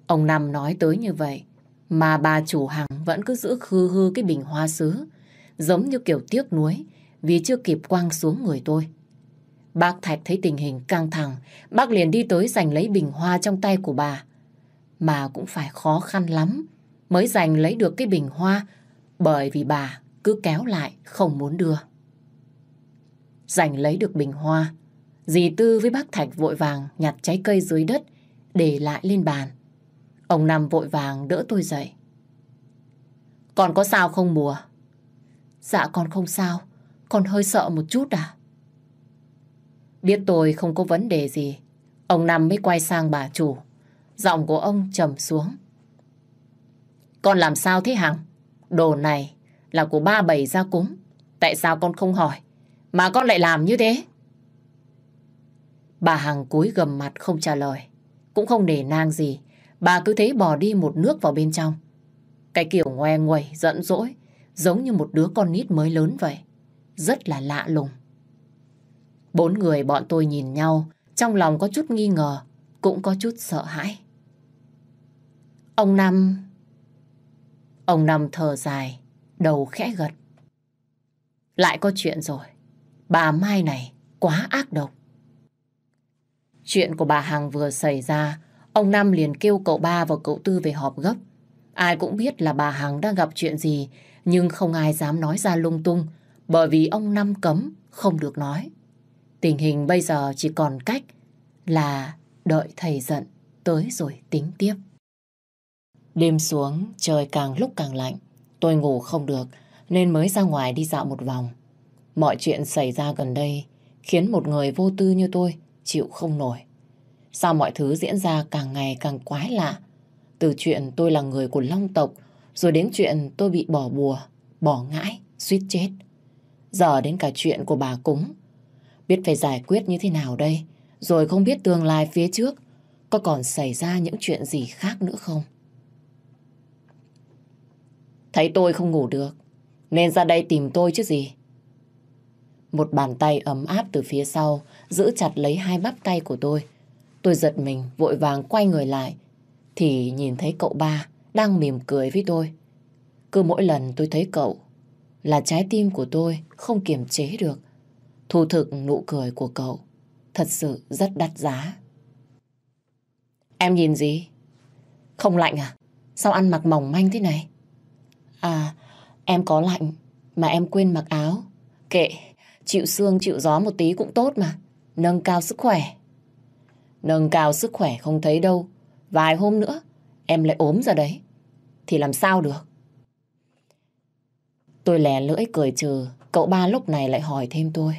Ông Năm nói tới như vậy, mà bà chủ Hằng vẫn cứ giữ khư hư cái bình hoa sứ, giống như kiểu tiếc nuối vì chưa kịp quăng xuống người tôi. Bác Thạch thấy tình hình căng thẳng, bác liền đi tới giành lấy bình hoa trong tay của bà. Mà cũng phải khó khăn lắm mới giành lấy được cái bình hoa bởi vì bà cứ kéo lại không muốn đưa. Giành lấy được bình hoa, dì Tư với bác Thạch vội vàng nhặt trái cây dưới đất để lại lên bàn. Ông Năm vội vàng đỡ tôi dậy. Con có sao không mùa? Dạ con không sao, con hơi sợ một chút à? Biết tôi không có vấn đề gì, ông Năm mới quay sang bà chủ. Giọng của ông trầm xuống. Con làm sao thế Hằng? Đồ này là của ba bảy gia cúng. Tại sao con không hỏi? Mà con lại làm như thế? Bà Hằng cúi gầm mặt không trả lời. Cũng không để nang gì. Bà cứ thế bỏ đi một nước vào bên trong. Cái kiểu ngoe nguẩy, giận dỗi, giống như một đứa con nít mới lớn vậy. Rất là lạ lùng. Bốn người bọn tôi nhìn nhau, trong lòng có chút nghi ngờ, cũng có chút sợ hãi. Ông Năm... Ông Năm thở dài, đầu khẽ gật. Lại có chuyện rồi. Bà Mai này quá ác độc. Chuyện của bà Hằng vừa xảy ra, ông Năm liền kêu cậu ba và cậu tư về họp gấp. Ai cũng biết là bà Hằng đang gặp chuyện gì, nhưng không ai dám nói ra lung tung, bởi vì ông Năm cấm không được nói. Tình hình bây giờ chỉ còn cách là đợi thầy giận tới rồi tính tiếp. Đêm xuống, trời càng lúc càng lạnh. Tôi ngủ không được nên mới ra ngoài đi dạo một vòng. Mọi chuyện xảy ra gần đây khiến một người vô tư như tôi chịu không nổi. Sao mọi thứ diễn ra càng ngày càng quái lạ. Từ chuyện tôi là người của Long tộc rồi đến chuyện tôi bị bỏ bùa, bỏ ngãi, suýt chết. Giờ đến cả chuyện của bà cúng. Biết phải giải quyết như thế nào đây rồi không biết tương lai phía trước có còn xảy ra những chuyện gì khác nữa không. Thấy tôi không ngủ được, nên ra đây tìm tôi chứ gì. Một bàn tay ấm áp từ phía sau giữ chặt lấy hai bắp tay của tôi. Tôi giật mình, vội vàng quay người lại, thì nhìn thấy cậu ba đang mỉm cười với tôi. Cứ mỗi lần tôi thấy cậu, là trái tim của tôi không kiềm chế được. Thu thực nụ cười của cậu, thật sự rất đắt giá. Em nhìn gì? Không lạnh à? Sao ăn mặc mỏng manh thế này? À, em có lạnh, mà em quên mặc áo. Kệ, chịu xương chịu gió một tí cũng tốt mà. Nâng cao sức khỏe. Nâng cao sức khỏe không thấy đâu. Vài hôm nữa, em lại ốm ra đấy. Thì làm sao được? Tôi lè lưỡi cười trừ, cậu ba lúc này lại hỏi thêm tôi.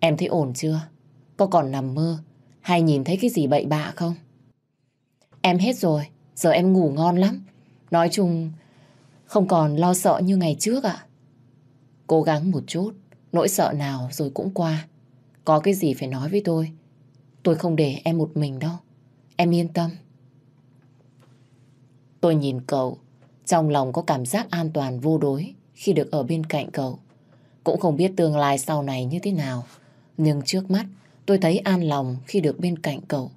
Em thấy ổn chưa? Có còn nằm mơ hay nhìn thấy cái gì bậy bạ không? Em hết rồi, giờ em ngủ ngon lắm. Nói chung không còn lo sợ như ngày trước ạ. Cố gắng một chút, nỗi sợ nào rồi cũng qua. Có cái gì phải nói với tôi. Tôi không để em một mình đâu. Em yên tâm. Tôi nhìn cậu, trong lòng có cảm giác an toàn vô đối khi được ở bên cạnh cậu. Cũng không biết tương lai sau này như thế nào. Nhưng trước mắt, tôi thấy an lòng khi được bên cạnh cậu.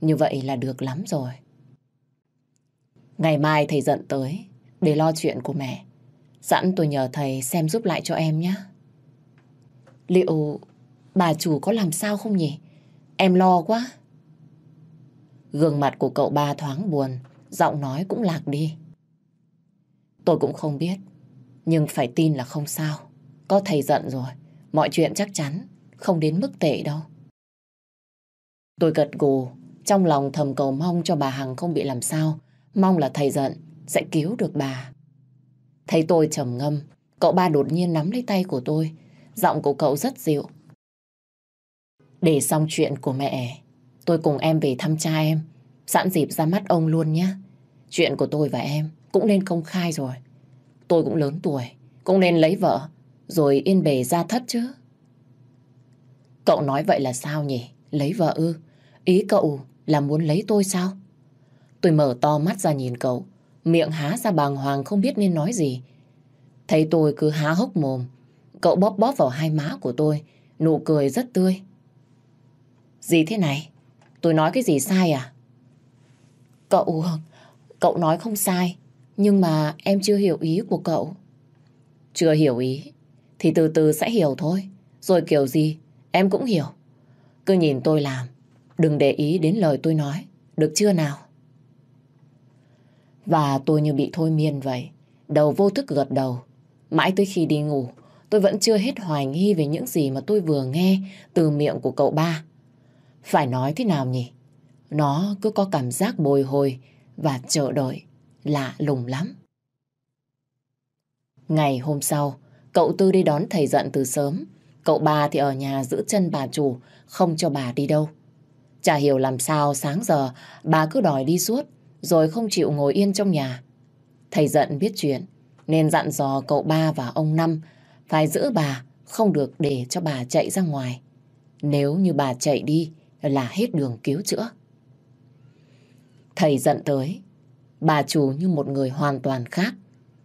Như vậy là được lắm rồi. Ngày mai thầy giận tới để lo chuyện của mẹ. Sẵn tôi nhờ thầy xem giúp lại cho em nhé. Liệu bà chủ có làm sao không nhỉ? Em lo quá. Gương mặt của cậu ba thoáng buồn, giọng nói cũng lạc đi. Tôi cũng không biết, nhưng phải tin là không sao. Có thầy giận rồi, mọi chuyện chắc chắn không đến mức tệ đâu. Tôi gật gù, trong lòng thầm cầu mong cho bà Hằng không bị làm sao, mong là thầy giận sẽ cứu được bà. Thấy tôi trầm ngâm, cậu ba đột nhiên nắm lấy tay của tôi, giọng của cậu rất dịu. Để xong chuyện của mẹ, tôi cùng em về thăm cha em, sẵn dịp ra mắt ông luôn nhé. Chuyện của tôi và em cũng nên công khai rồi. Tôi cũng lớn tuổi, cũng nên lấy vợ, rồi yên bề ra thất chứ. Cậu nói vậy là sao nhỉ? Lấy vợ ư? Ý cậu là muốn lấy tôi sao? Tôi mở to mắt ra nhìn cậu, miệng há ra bàng hoàng không biết nên nói gì. Thấy tôi cứ há hốc mồm, cậu bóp bóp vào hai má của tôi, nụ cười rất tươi. Gì thế này? Tôi nói cái gì sai à? Cậu, cậu nói không sai, nhưng mà em chưa hiểu ý của cậu. Chưa hiểu ý, thì từ từ sẽ hiểu thôi. Rồi kiểu gì, em cũng hiểu. Cứ nhìn tôi làm, đừng để ý đến lời tôi nói, được chưa nào? Và tôi như bị thôi miên vậy, đầu vô thức gật đầu. Mãi tới khi đi ngủ, tôi vẫn chưa hết hoài nghi về những gì mà tôi vừa nghe từ miệng của cậu ba. Phải nói thế nào nhỉ? Nó cứ có cảm giác bồi hồi và chờ đợi, lạ lùng lắm. Ngày hôm sau, cậu Tư đi đón thầy giận từ sớm. Cậu ba thì ở nhà giữ chân bà chủ, không cho bà đi đâu. Chả hiểu làm sao sáng giờ bà cứ đòi đi suốt, rồi không chịu ngồi yên trong nhà. Thầy giận biết chuyện, nên dặn dò cậu ba và ông Năm phải giữ bà, không được để cho bà chạy ra ngoài. Nếu như bà chạy đi là hết đường cứu chữa. Thầy giận tới, bà chủ như một người hoàn toàn khác.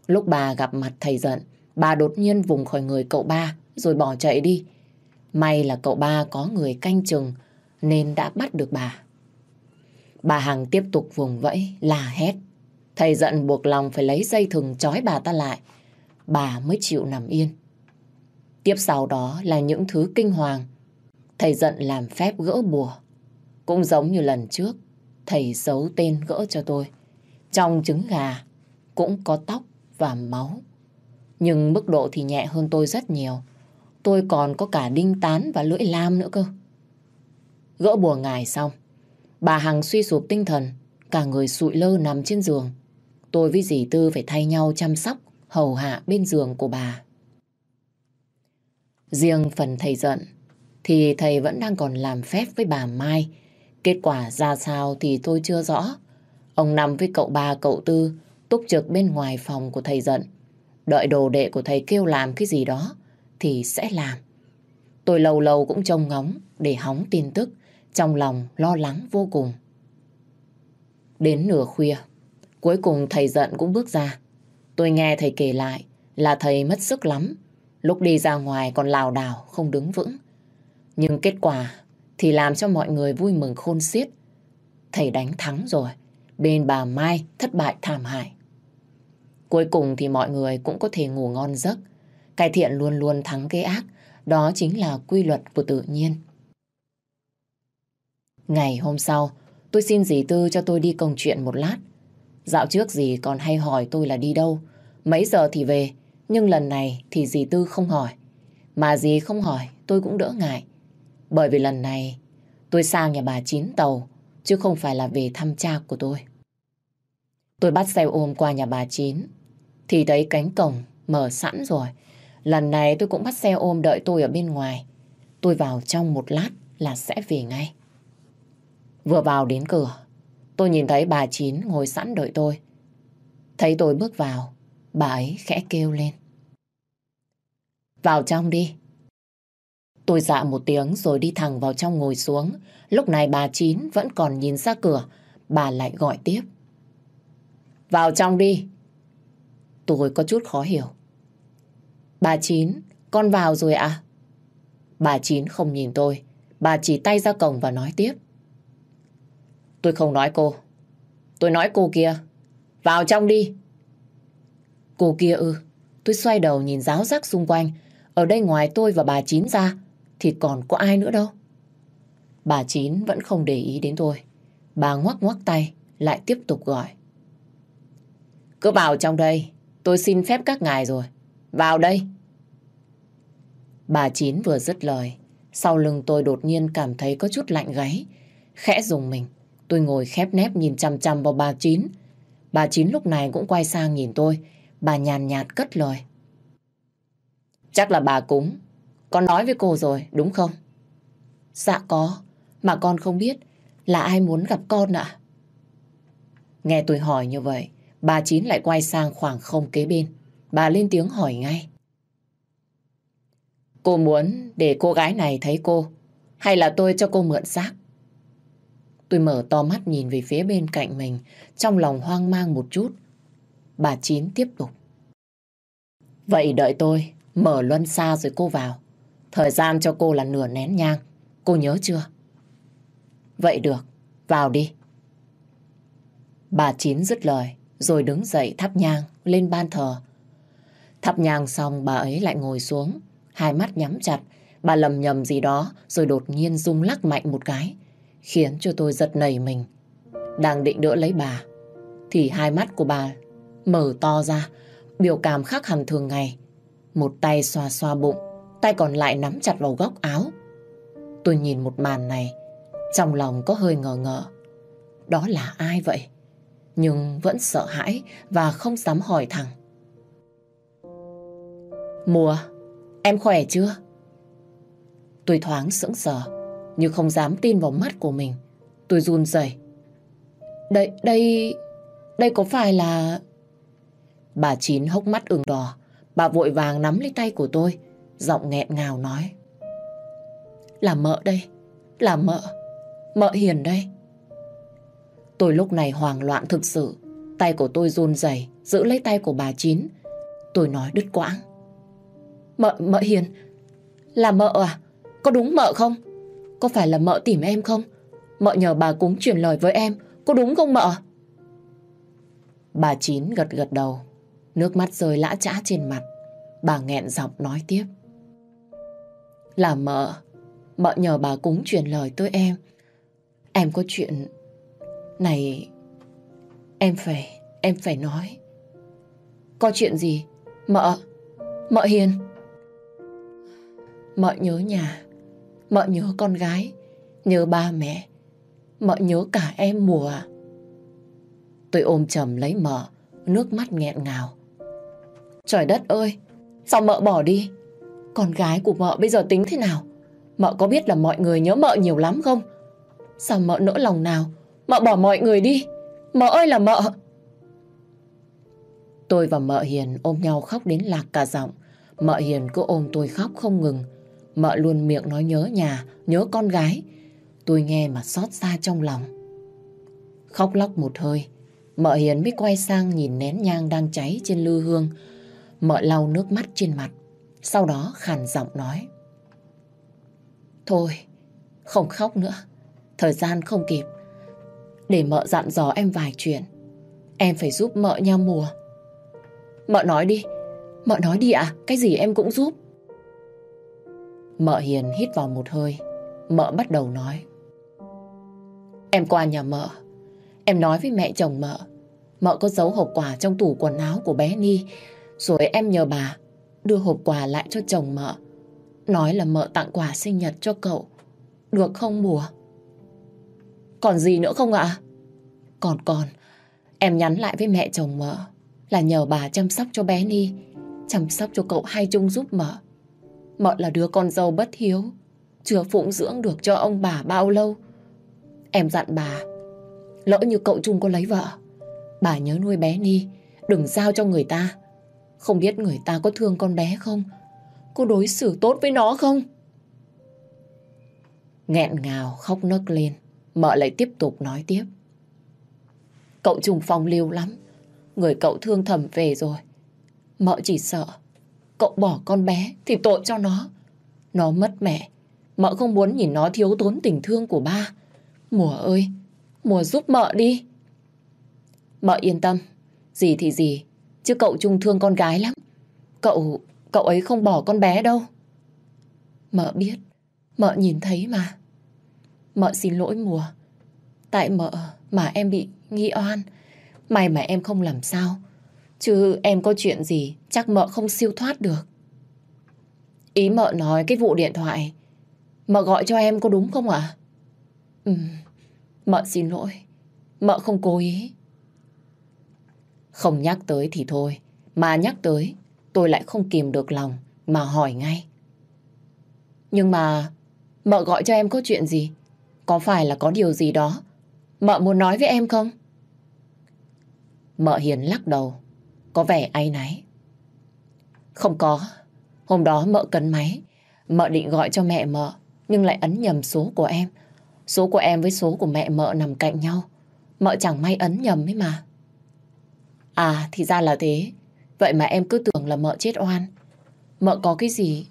Lúc bà gặp mặt thầy giận, bà đột nhiên vùng khỏi người cậu ba rồi bỏ chạy đi. May là cậu ba có người canh chừng nên đã bắt được bà. Bà Hằng tiếp tục vùng vẫy, la hét. Thầy giận buộc lòng phải lấy dây thừng trói bà ta lại. Bà mới chịu nằm yên. Tiếp sau đó là những thứ kinh hoàng. Thầy giận làm phép gỡ bùa. Cũng giống như lần trước, thầy giấu tên gỡ cho tôi. Trong trứng gà cũng có tóc và máu. Nhưng mức độ thì nhẹ hơn tôi rất nhiều. Tôi còn có cả đinh tán và lưỡi lam nữa cơ. Gỡ bùa ngài xong, bà Hằng suy sụp tinh thần, cả người sụi lơ nằm trên giường. Tôi với dì Tư phải thay nhau chăm sóc, hầu hạ bên giường của bà. Riêng phần thầy giận, thì thầy vẫn đang còn làm phép với bà Mai. Kết quả ra sao thì tôi chưa rõ. Ông nằm với cậu ba cậu tư, túc trực bên ngoài phòng của thầy giận. Đợi đồ đệ của thầy kêu làm cái gì đó, thì sẽ làm. Tôi lâu lâu cũng trông ngóng để hóng tin tức, trong lòng lo lắng vô cùng. Đến nửa khuya, cuối cùng thầy giận cũng bước ra. Tôi nghe thầy kể lại là thầy mất sức lắm. Lúc đi ra ngoài còn lào đảo không đứng vững. Nhưng kết quả thì làm cho mọi người vui mừng khôn xiết. Thầy đánh thắng rồi, bên bà Mai thất bại thảm hại. Cuối cùng thì mọi người cũng có thể ngủ ngon giấc. Cái thiện luôn luôn thắng cái ác, đó chính là quy luật của tự nhiên. Ngày hôm sau, tôi xin dì Tư cho tôi đi công chuyện một lát. Dạo trước dì còn hay hỏi tôi là đi đâu, mấy giờ thì về, nhưng lần này thì dì Tư không hỏi. Mà dì không hỏi, tôi cũng đỡ ngại. Bởi vì lần này tôi sang nhà bà Chín Tàu, chứ không phải là về thăm cha của tôi. Tôi bắt xe ôm qua nhà bà Chín, thì thấy cánh cổng mở sẵn rồi. Lần này tôi cũng bắt xe ôm đợi tôi ở bên ngoài. Tôi vào trong một lát là sẽ về ngay. Vừa vào đến cửa, tôi nhìn thấy bà Chín ngồi sẵn đợi tôi. Thấy tôi bước vào, bà ấy khẽ kêu lên. Vào trong đi. Tôi dạ một tiếng rồi đi thẳng vào trong ngồi xuống. Lúc này bà Chín vẫn còn nhìn ra cửa, bà lại gọi tiếp. Vào trong đi. Tôi có chút khó hiểu. Bà Chín, con vào rồi à? Bà Chín không nhìn tôi, bà chỉ tay ra cổng và nói tiếp. Tôi không nói cô, tôi nói cô kia. Vào trong đi. Cô kia ư. Tôi xoay đầu nhìn giáo giác xung quanh. Ở đây ngoài tôi và bà Chín ra thì còn có ai nữa đâu. Bà Chín vẫn không để ý đến tôi. Bà ngoắc ngoắc tay, lại tiếp tục gọi. Cứ vào trong đây, tôi xin phép các ngài rồi. Vào đây. Bà Chín vừa dứt lời, sau lưng tôi đột nhiên cảm thấy có chút lạnh gáy. Khẽ dùng mình, tôi ngồi khép nép nhìn chăm chăm vào bà Chín. Bà Chín lúc này cũng quay sang nhìn tôi, bà nhàn nhạt cất lời. Chắc là bà cúng, con nói với cô rồi, đúng không? Dạ có, mà con không biết là ai muốn gặp con ạ. Nghe tôi hỏi như vậy, bà Chín lại quay sang khoảng không kế bên. Bà lên tiếng hỏi ngay. Cô muốn để cô gái này thấy cô, hay là tôi cho cô mượn xác? Tôi mở to mắt nhìn về phía bên cạnh mình, trong lòng hoang mang một chút. Bà Chín tiếp tục. Vậy đợi tôi, mở luân xa rồi cô vào. Thời gian cho cô là nửa nén nhang, cô nhớ chưa? Vậy được, vào đi. Bà Chín dứt lời, rồi đứng dậy thắp nhang lên ban thờ. Thắp nhang xong bà ấy lại ngồi xuống, hai mắt nhắm chặt, bà lầm nhầm gì đó rồi đột nhiên rung lắc mạnh một cái, khiến cho tôi giật nảy mình. Đang định đỡ lấy bà, thì hai mắt của bà mở to ra, biểu cảm khác hẳn thường ngày. Một tay xoa xoa bụng, tay còn lại nắm chặt vào góc áo. Tôi nhìn một màn này, trong lòng có hơi ngờ ngợ. Đó là ai vậy? Nhưng vẫn sợ hãi và không dám hỏi thẳng. Mùa, em khỏe chưa? Tôi thoáng sững sờ, như không dám tin vào mắt của mình. Tôi run rẩy. Đây, đây, đây có phải là... Bà Chín hốc mắt ửng đỏ, bà vội vàng nắm lấy tay của tôi, giọng nghẹn ngào nói. Là mợ đây, là mợ, mợ hiền đây. Tôi lúc này hoảng loạn thực sự, tay của tôi run rẩy giữ lấy tay của bà Chín. Tôi nói đứt quãng. Mợ, mợ hiền, là mợ à? Có đúng mợ không? Có phải là mợ tìm em không? Mợ nhờ bà cúng truyền lời với em, có đúng không mợ? Bà Chín gật gật đầu, nước mắt rơi lã chã trên mặt. Bà nghẹn giọng nói tiếp. Là mợ, mợ nhờ bà cúng truyền lời tới em. Em có chuyện này, em phải, em phải nói. Có chuyện gì? Mợ, mợ hiền. Mợ nhớ nhà, mợ nhớ con gái, nhớ ba mẹ, mợ nhớ cả em mùa. Tôi ôm chầm lấy mợ, nước mắt nghẹn ngào. Trời đất ơi, sao mợ bỏ đi? Con gái của mợ bây giờ tính thế nào? Mợ có biết là mọi người nhớ mợ nhiều lắm không? Sao mợ nỡ lòng nào? Mợ bỏ mọi người đi. Mợ ơi là mợ. Tôi và mợ Hiền ôm nhau khóc đến lạc cả giọng. Mợ Hiền cứ ôm tôi khóc không ngừng. Mợ luôn miệng nói nhớ nhà, nhớ con gái. Tôi nghe mà xót xa trong lòng. Khóc lóc một hơi, mợ Hiền mới quay sang nhìn nén nhang đang cháy trên lư hương. Mợ lau nước mắt trên mặt, sau đó khàn giọng nói. Thôi, không khóc nữa, thời gian không kịp. Để mợ dặn dò em vài chuyện. Em phải giúp mợ nha mùa. Mợ nói đi, mợ nói đi ạ, cái gì em cũng giúp. Mợ Hiền hít vào một hơi, mợ bắt đầu nói. Em qua nhà mợ, em nói với mẹ chồng mợ, mợ có giấu hộp quà trong tủ quần áo của bé Ni, rồi em nhờ bà đưa hộp quà lại cho chồng mợ. Nói là mợ tặng quà sinh nhật cho cậu. Được không mùa? Còn gì nữa không ạ? Còn còn, em nhắn lại với mẹ chồng mợ là nhờ bà chăm sóc cho bé Ni, chăm sóc cho cậu hai chung giúp mợ. Mợ là đứa con dâu bất hiếu, chưa phụng dưỡng được cho ông bà bao lâu. Em dặn bà, lỡ như cậu Trung có lấy vợ, bà nhớ nuôi bé Ni, đừng giao cho người ta. Không biết người ta có thương con bé không? Có đối xử tốt với nó không? Nghẹn ngào khóc nấc lên, mợ lại tiếp tục nói tiếp. Cậu Trung phong lưu lắm, người cậu thương thầm về rồi. Mợ chỉ sợ Cậu bỏ con bé thì tội cho nó. Nó mất mẹ. Mợ không muốn nhìn nó thiếu tốn tình thương của ba. Mùa ơi, mùa giúp mợ đi. Mợ yên tâm. Gì thì gì, chứ cậu Trung thương con gái lắm. Cậu, cậu ấy không bỏ con bé đâu. Mợ biết, mợ nhìn thấy mà. Mợ xin lỗi mùa. Tại mợ mà em bị nghi oan. May mà em không làm sao. Chứ em có chuyện gì chắc mợ không siêu thoát được. Ý mợ nói cái vụ điện thoại Mợ gọi cho em có đúng không ạ? Ừ, mợ xin lỗi. Mợ không cố ý. Không nhắc tới thì thôi. Mà nhắc tới, tôi lại không kìm được lòng mà hỏi ngay. Nhưng mà, mợ gọi cho em có chuyện gì? Có phải là có điều gì đó? Mợ muốn nói với em không? Mợ Hiền lắc đầu, có vẻ áy náy. Không có. Hôm đó mợ cấn máy, mợ định gọi cho mẹ mợ, nhưng lại ấn nhầm số của em. Số của em với số của mẹ mợ nằm cạnh nhau. Mợ chẳng may ấn nhầm ấy mà. À, thì ra là thế. Vậy mà em cứ tưởng là mợ chết oan. Mợ có cái gì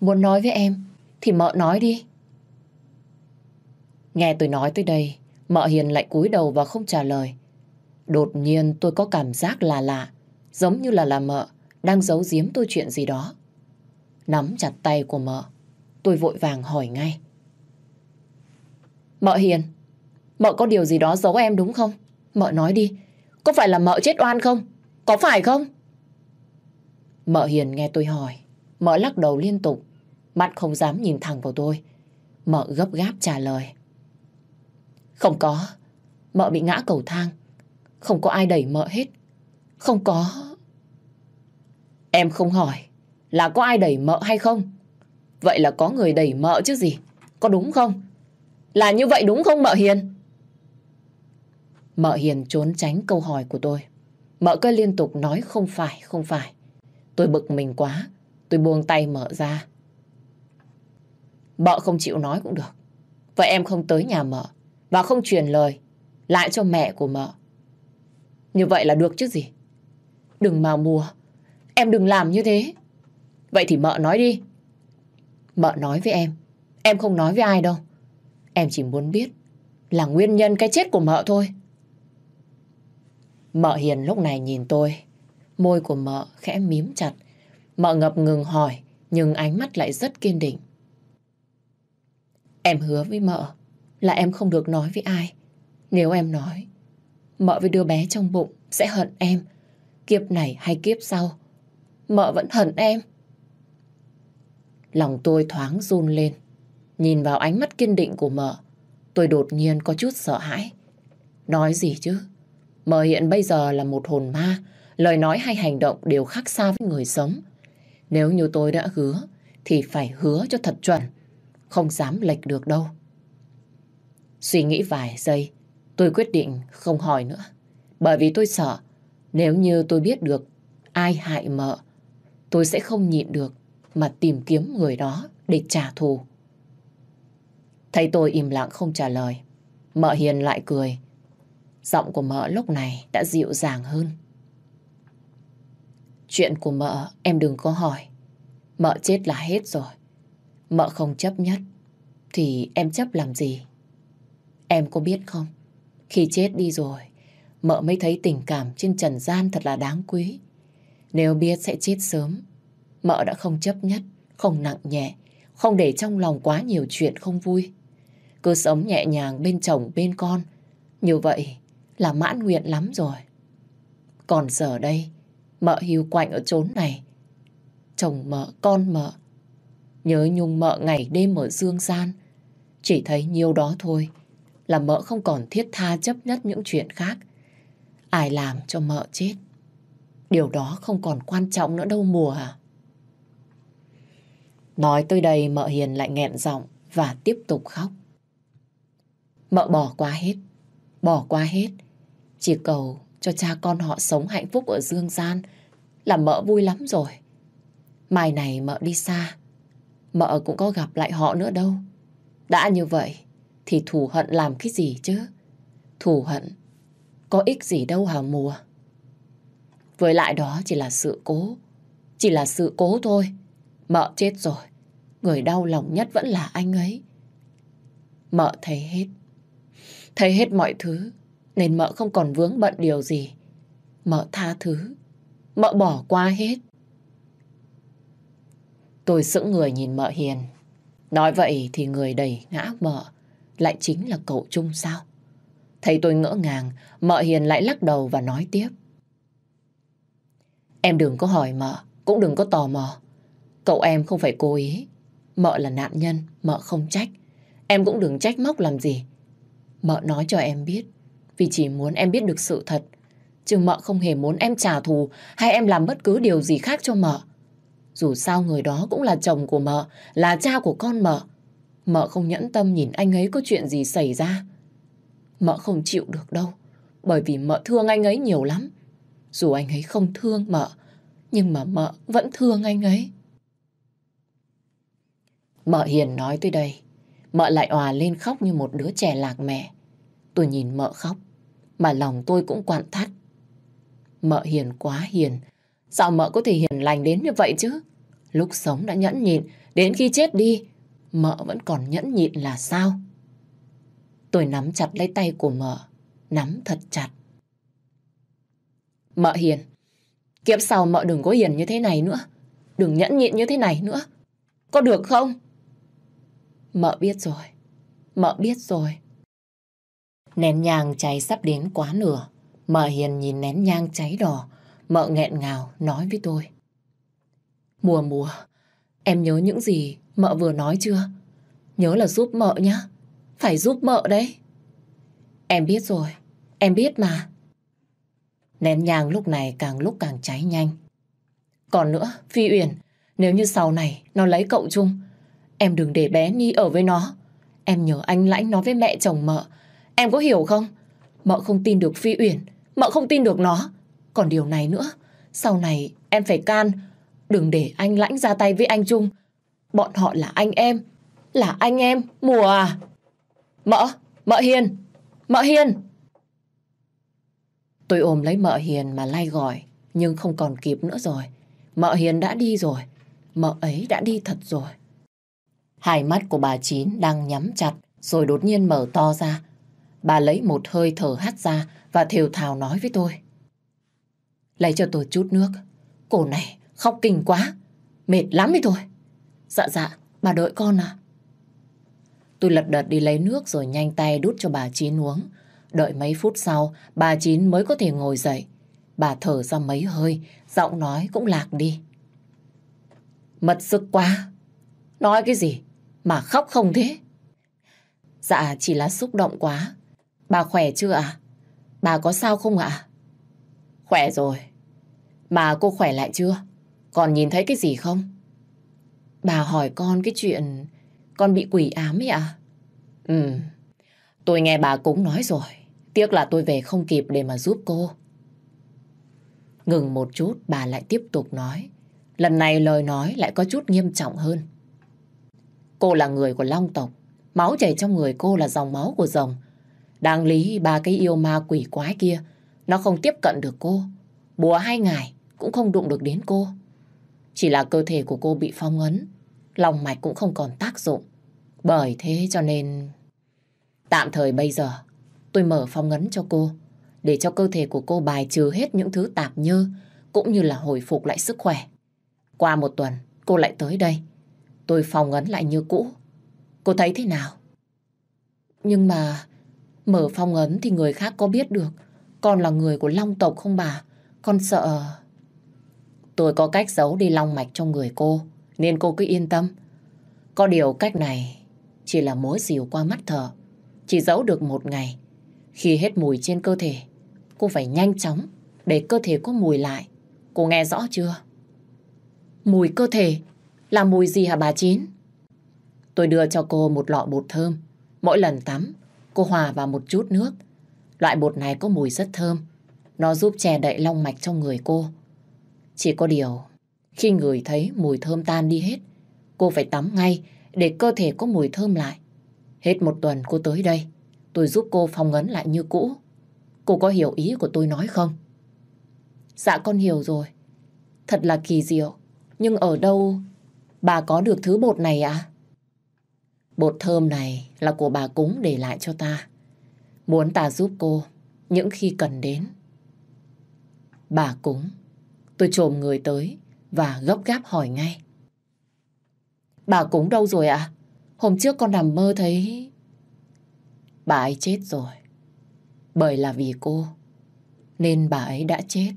muốn nói với em thì mợ nói đi. Nghe tôi nói tới đây, mợ Hiền lại cúi đầu và không trả lời. Đột nhiên tôi có cảm giác là lạ, giống như là là mợ đang giấu giếm tôi chuyện gì đó. Nắm chặt tay của mợ, tôi vội vàng hỏi ngay. Mợ Hiền, mợ có điều gì đó giấu em đúng không? Mợ nói đi, có phải là mợ chết oan không? Có phải không? Mợ Hiền nghe tôi hỏi, mợ lắc đầu liên tục, mắt không dám nhìn thẳng vào tôi. Mợ gấp gáp trả lời. Không có, mợ bị ngã cầu thang, không có ai đẩy mợ hết. Không có. Em không hỏi là có ai đẩy mợ hay không? Vậy là có người đẩy mợ chứ gì? Có đúng không? Là như vậy đúng không mợ Hiền? Mợ Hiền trốn tránh câu hỏi của tôi. Mợ cứ liên tục nói không phải, không phải. Tôi bực mình quá. Tôi buông tay mợ ra. Mợ không chịu nói cũng được. Vậy em không tới nhà mợ và không truyền lời lại cho mẹ của mợ. Như vậy là được chứ gì? Đừng mà mùa. Em đừng làm như thế. Vậy thì mợ nói đi. Mợ nói với em. Em không nói với ai đâu. Em chỉ muốn biết là nguyên nhân cái chết của mợ thôi. Mợ Hiền lúc này nhìn tôi. Môi của mợ khẽ mím chặt. Mợ ngập ngừng hỏi, nhưng ánh mắt lại rất kiên định. Em hứa với mợ là em không được nói với ai. Nếu em nói, mợ với đứa bé trong bụng sẽ hận em. Kiếp này hay kiếp sau, mợ vẫn hận em. Lòng tôi thoáng run lên. Nhìn vào ánh mắt kiên định của mợ, tôi đột nhiên có chút sợ hãi. Nói gì chứ? Mợ hiện bây giờ là một hồn ma, lời nói hay hành động đều khác xa với người sống. Nếu như tôi đã hứa, thì phải hứa cho thật chuẩn, không dám lệch được đâu. Suy nghĩ vài giây, tôi quyết định không hỏi nữa. Bởi vì tôi sợ, nếu như tôi biết được ai hại mợ, tôi sẽ không nhịn được mà tìm kiếm người đó để trả thù. Thấy tôi im lặng không trả lời, mợ Hiền lại cười. Giọng của mợ lúc này đã dịu dàng hơn. Chuyện của mợ em đừng có hỏi. Mợ chết là hết rồi. Mợ không chấp nhất. Thì em chấp làm gì? Em có biết không? Khi chết đi rồi, mợ mới thấy tình cảm trên trần gian thật là đáng quý. Nếu biết sẽ chết sớm, mợ đã không chấp nhất, không nặng nhẹ, không để trong lòng quá nhiều chuyện không vui. Cứ sống nhẹ nhàng bên chồng bên con, như vậy là mãn nguyện lắm rồi. Còn giờ đây, mợ hiu quạnh ở chốn này. Chồng mợ, con mợ, nhớ nhung mợ ngày đêm ở dương gian. Chỉ thấy nhiêu đó thôi là mợ không còn thiết tha chấp nhất những chuyện khác. Ai làm cho mợ chết. Điều đó không còn quan trọng nữa đâu mùa à. Nói tới đây mợ Hiền lại nghẹn giọng và tiếp tục khóc. Mợ bỏ qua hết, bỏ qua hết. Chỉ cầu cho cha con họ sống hạnh phúc ở dương gian là mợ vui lắm rồi. Mai này mợ đi xa, mợ cũng có gặp lại họ nữa đâu. Đã như vậy thì thù hận làm cái gì chứ? Thù hận có ích gì đâu hả mùa? Với lại đó chỉ là sự cố, chỉ là sự cố thôi. Mợ chết rồi, người đau lòng nhất vẫn là anh ấy. Mợ thấy hết, thấy hết mọi thứ, nên mợ không còn vướng bận điều gì. Mợ tha thứ. Mợ bỏ qua hết. Tôi sững người nhìn mợ hiền. Nói vậy thì người đẩy ngã mợ lại chính là cậu Trung sao? Thấy tôi ngỡ ngàng, mợ hiền lại lắc đầu và nói tiếp. Em đừng có hỏi mợ, cũng đừng có tò mò. Cậu em không phải cố ý. Mợ là nạn nhân, mợ không trách. Em cũng đừng trách móc làm gì. Mợ nói cho em biết, vì chỉ muốn em biết được sự thật. Chứ mợ không hề muốn em trả thù hay em làm bất cứ điều gì khác cho mợ. Dù sao người đó cũng là chồng của mợ, là cha của con mợ. Mợ không nhẫn tâm nhìn anh ấy có chuyện gì xảy ra. Mợ không chịu được đâu, bởi vì mợ thương anh ấy nhiều lắm. Dù anh ấy không thương mợ, nhưng mà mợ vẫn thương anh ấy. Mợ Hiền nói tới đây, mợ lại òa lên khóc như một đứa trẻ lạc mẹ. Tôi nhìn mợ khóc, mà lòng tôi cũng quặn thắt. Mợ Hiền quá hiền, sao mợ có thể hiền lành đến như vậy chứ? Lúc sống đã nhẫn nhịn, đến khi chết đi, mợ vẫn còn nhẫn nhịn là sao? Tôi nắm chặt lấy tay của mợ, nắm thật chặt. Mợ hiền, kiếp sau mợ đừng có hiền như thế này nữa, đừng nhẫn nhịn như thế này nữa. Có được không? Mợ biết rồi, mợ biết rồi. Nén nhang cháy sắp đến quá nửa. Mợ hiền nhìn nén nhang cháy đỏ, mợ nghẹn ngào nói với tôi. Mùa mùa, em nhớ những gì mợ vừa nói chưa? Nhớ là giúp mợ nhá. Phải giúp mợ đấy. Em biết rồi, em biết mà. Nén nhang lúc này càng lúc càng cháy nhanh. Còn nữa, Phi Uyển, nếu như sau này nó lấy cậu chung, em đừng để bé Nhi ở với nó. Em nhờ anh lãnh nó với mẹ chồng mợ. Em có hiểu không? Mợ không tin được Phi Uyển, mợ không tin được nó. Còn điều này nữa, sau này em phải can, đừng để anh lãnh ra tay với anh Trung. Bọn họ là anh em, là anh em, mùa à. Mợ, mợ Hiền, mợ Hiền. Tôi ôm lấy mợ Hiền mà lay gọi, nhưng không còn kịp nữa rồi. Mợ Hiền đã đi rồi, mợ ấy đã đi thật rồi. Hai mắt của bà Chín đang nhắm chặt, rồi đột nhiên mở to ra. Bà lấy một hơi thở hắt ra và thều thào nói với tôi. Lấy cho tôi chút nước. Cổ này khóc kinh quá. Mệt lắm đi thôi. Dạ dạ, bà đợi con à. Tôi lật đật đi lấy nước rồi nhanh tay đút cho bà Chín uống. Đợi mấy phút sau, bà Chín mới có thể ngồi dậy. Bà thở ra mấy hơi, giọng nói cũng lạc đi. Mật sức quá. Nói cái gì mà khóc không thế? Dạ, chỉ là xúc động quá. Bà khỏe chưa ạ? Bà có sao không ạ? Khỏe rồi. Mà cô khỏe lại chưa? Còn nhìn thấy cái gì không? Bà hỏi con cái chuyện con bị quỷ ám ấy ạ? Ừ, tôi nghe bà cũng nói rồi. Tiếc là tôi về không kịp để mà giúp cô. Ngừng một chút, bà lại tiếp tục nói. Lần này lời nói lại có chút nghiêm trọng hơn. Cô là người của Long tộc. Máu chảy trong người cô là dòng máu của rồng. Đáng lý ba cái yêu ma quỷ quái kia, nó không tiếp cận được cô. Bùa hai ngày cũng không đụng được đến cô. Chỉ là cơ thể của cô bị phong ấn, lòng mạch cũng không còn tác dụng. Bởi thế cho nên... Tạm thời bây giờ, tôi mở phong ấn cho cô, để cho cơ thể của cô bài trừ hết những thứ tạp nhơ, cũng như là hồi phục lại sức khỏe. Qua một tuần, cô lại tới đây. Tôi phong ấn lại như cũ. Cô thấy thế nào? Nhưng mà mở phong ấn thì người khác có biết được con là người của Long tộc không bà? Con sợ... Tôi có cách giấu đi long mạch trong người cô, nên cô cứ yên tâm. Có điều cách này chỉ là mối dìu qua mắt thở. Chỉ giấu được một ngày. Khi hết mùi trên cơ thể, cô phải nhanh chóng để cơ thể có mùi lại. Cô nghe rõ chưa? Mùi cơ thể là mùi gì hả bà Chín? Tôi đưa cho cô một lọ bột thơm. Mỗi lần tắm, cô hòa vào một chút nước. Loại bột này có mùi rất thơm. Nó giúp che đậy long mạch trong người cô. Chỉ có điều, khi người thấy mùi thơm tan đi hết, cô phải tắm ngay để cơ thể có mùi thơm lại. Hết một tuần cô tới đây, tôi giúp cô phong ấn lại như cũ. Cô có hiểu ý của tôi nói không? Dạ con hiểu rồi. Thật là kỳ diệu. Nhưng ở đâu bà có được thứ bột này ạ? Bột thơm này là của bà cúng để lại cho ta. Muốn ta giúp cô những khi cần đến. Bà cúng. Tôi trồm người tới và gấp gáp hỏi ngay. Bà cúng đâu rồi ạ? Hôm trước con nằm mơ thấy... Bà ấy chết rồi. Bởi là vì cô, nên bà ấy đã chết.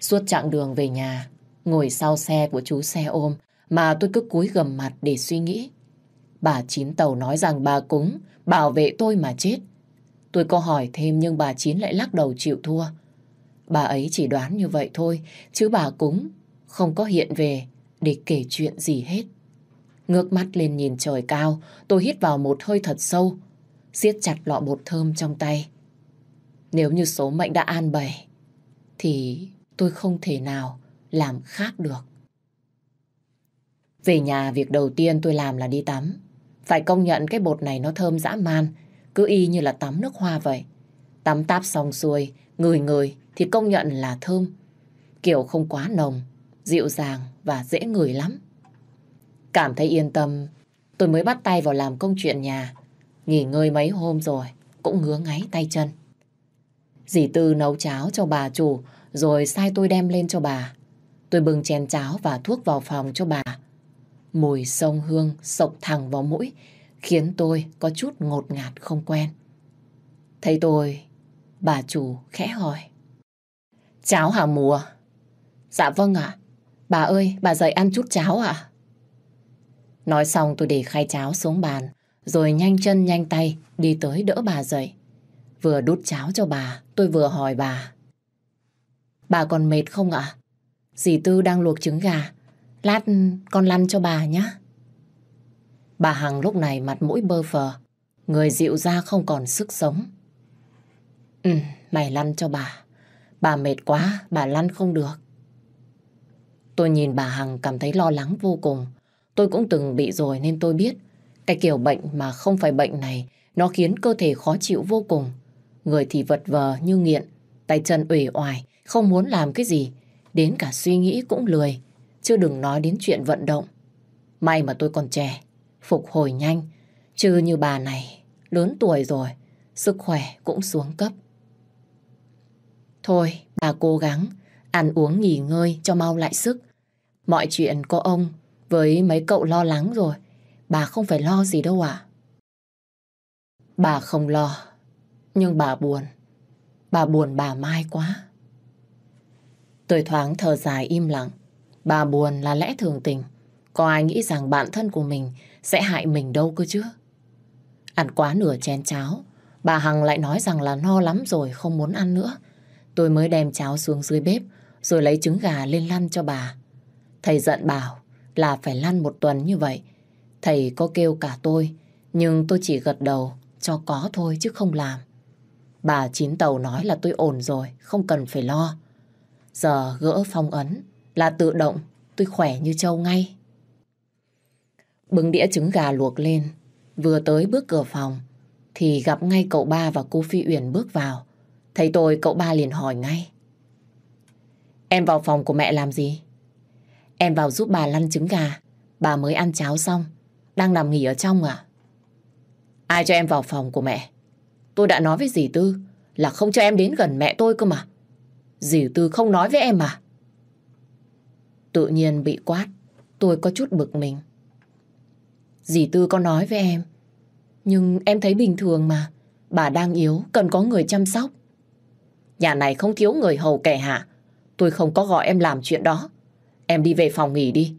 Suốt chặng đường về nhà, ngồi sau xe của chú xe ôm mà tôi cứ cúi gầm mặt để suy nghĩ. Bà Chín Tàu nói rằng bà cúng, bảo vệ tôi mà chết. Tôi có hỏi thêm nhưng bà Chín lại lắc đầu chịu thua. Bà ấy chỉ đoán như vậy thôi, chứ bà cúng không có hiện về để kể chuyện gì hết. Ngước mắt lên nhìn trời cao, tôi hít vào một hơi thật sâu, siết chặt lọ bột thơm trong tay. Nếu như số mệnh đã an bày, thì tôi không thể nào làm khác được. Về nhà, việc đầu tiên tôi làm là đi tắm. Phải công nhận cái bột này nó thơm dã man, cứ y như là tắm nước hoa vậy. Tắm táp xong xuôi, người người thì công nhận là thơm. Kiểu không quá nồng, dịu dàng và dễ ngửi lắm. Cảm thấy yên tâm, tôi mới bắt tay vào làm công chuyện nhà. Nghỉ ngơi mấy hôm rồi, cũng ngứa ngáy tay chân. Dì Tư nấu cháo cho bà chủ, rồi sai tôi đem lên cho bà. Tôi bưng chén cháo và thuốc vào phòng cho bà. Mùi sông hương sộc thẳng vào mũi, khiến tôi có chút ngột ngạt không quen. Thấy tôi, bà chủ khẽ hỏi. Cháo hả mùa? Dạ vâng ạ. Bà ơi, bà dậy ăn chút cháo ạ. Nói xong tôi để khay cháo xuống bàn, rồi nhanh chân nhanh tay đi tới đỡ bà dậy. Vừa đút cháo cho bà, tôi vừa hỏi bà. Bà còn mệt không ạ? Dì Tư đang luộc trứng gà. Lát con lăn cho bà nhé. Bà Hằng lúc này mặt mũi bơ phờ, người dịu ra không còn sức sống. Ừ, mày lăn cho bà. Bà mệt quá, bà lăn không được. Tôi nhìn bà Hằng cảm thấy lo lắng vô cùng. Tôi cũng từng bị rồi nên tôi biết cái kiểu bệnh mà không phải bệnh này nó khiến cơ thể khó chịu vô cùng. Người thì vật vờ như nghiện, tay chân uể oải, không muốn làm cái gì. Đến cả suy nghĩ cũng lười, chứ đừng nói đến chuyện vận động. May mà tôi còn trẻ, phục hồi nhanh, chứ như bà này, lớn tuổi rồi, sức khỏe cũng xuống cấp. Thôi, bà cố gắng, ăn uống nghỉ ngơi cho mau lại sức. Mọi chuyện có ông với mấy cậu lo lắng rồi, bà không phải lo gì đâu ạ. Bà không lo, nhưng bà buồn. Bà buồn bà Mai quá. Tôi thoáng thở dài im lặng. Bà buồn là lẽ thường tình. Có ai nghĩ rằng bản thân của mình sẽ hại mình đâu cơ chứ? Ăn quá nửa chén cháo, bà Hằng lại nói rằng là no lắm rồi không muốn ăn nữa. Tôi mới đem cháo xuống dưới bếp rồi lấy trứng gà lên lăn cho bà. Thầy giận bảo là phải lăn một tuần như vậy. Thầy có kêu cả tôi, nhưng tôi chỉ gật đầu cho có thôi chứ không làm. Bà chín tàu nói là tôi ổn rồi, không cần phải lo. Giờ gỡ phong ấn là tự động, tôi khỏe như trâu ngay. Bưng đĩa trứng gà luộc lên, vừa tới bước cửa phòng, thì gặp ngay cậu ba và cô Phi Uyển bước vào. Thấy tôi, cậu ba liền hỏi ngay. Em vào phòng của mẹ làm gì? Em vào giúp bà lăn trứng gà. Bà mới ăn cháo xong. Đang nằm nghỉ ở trong à? Ai cho em vào phòng của mẹ? Tôi đã nói với dì Tư là không cho em đến gần mẹ tôi cơ mà. Dì Tư không nói với em à? Tự nhiên bị quát. Tôi có chút bực mình. Dì Tư có nói với em. Nhưng em thấy bình thường mà. Bà đang yếu, cần có người chăm sóc. Nhà này không thiếu người hầu kẻ hạ. Tôi không có gọi em làm chuyện đó. Em đi về phòng nghỉ đi.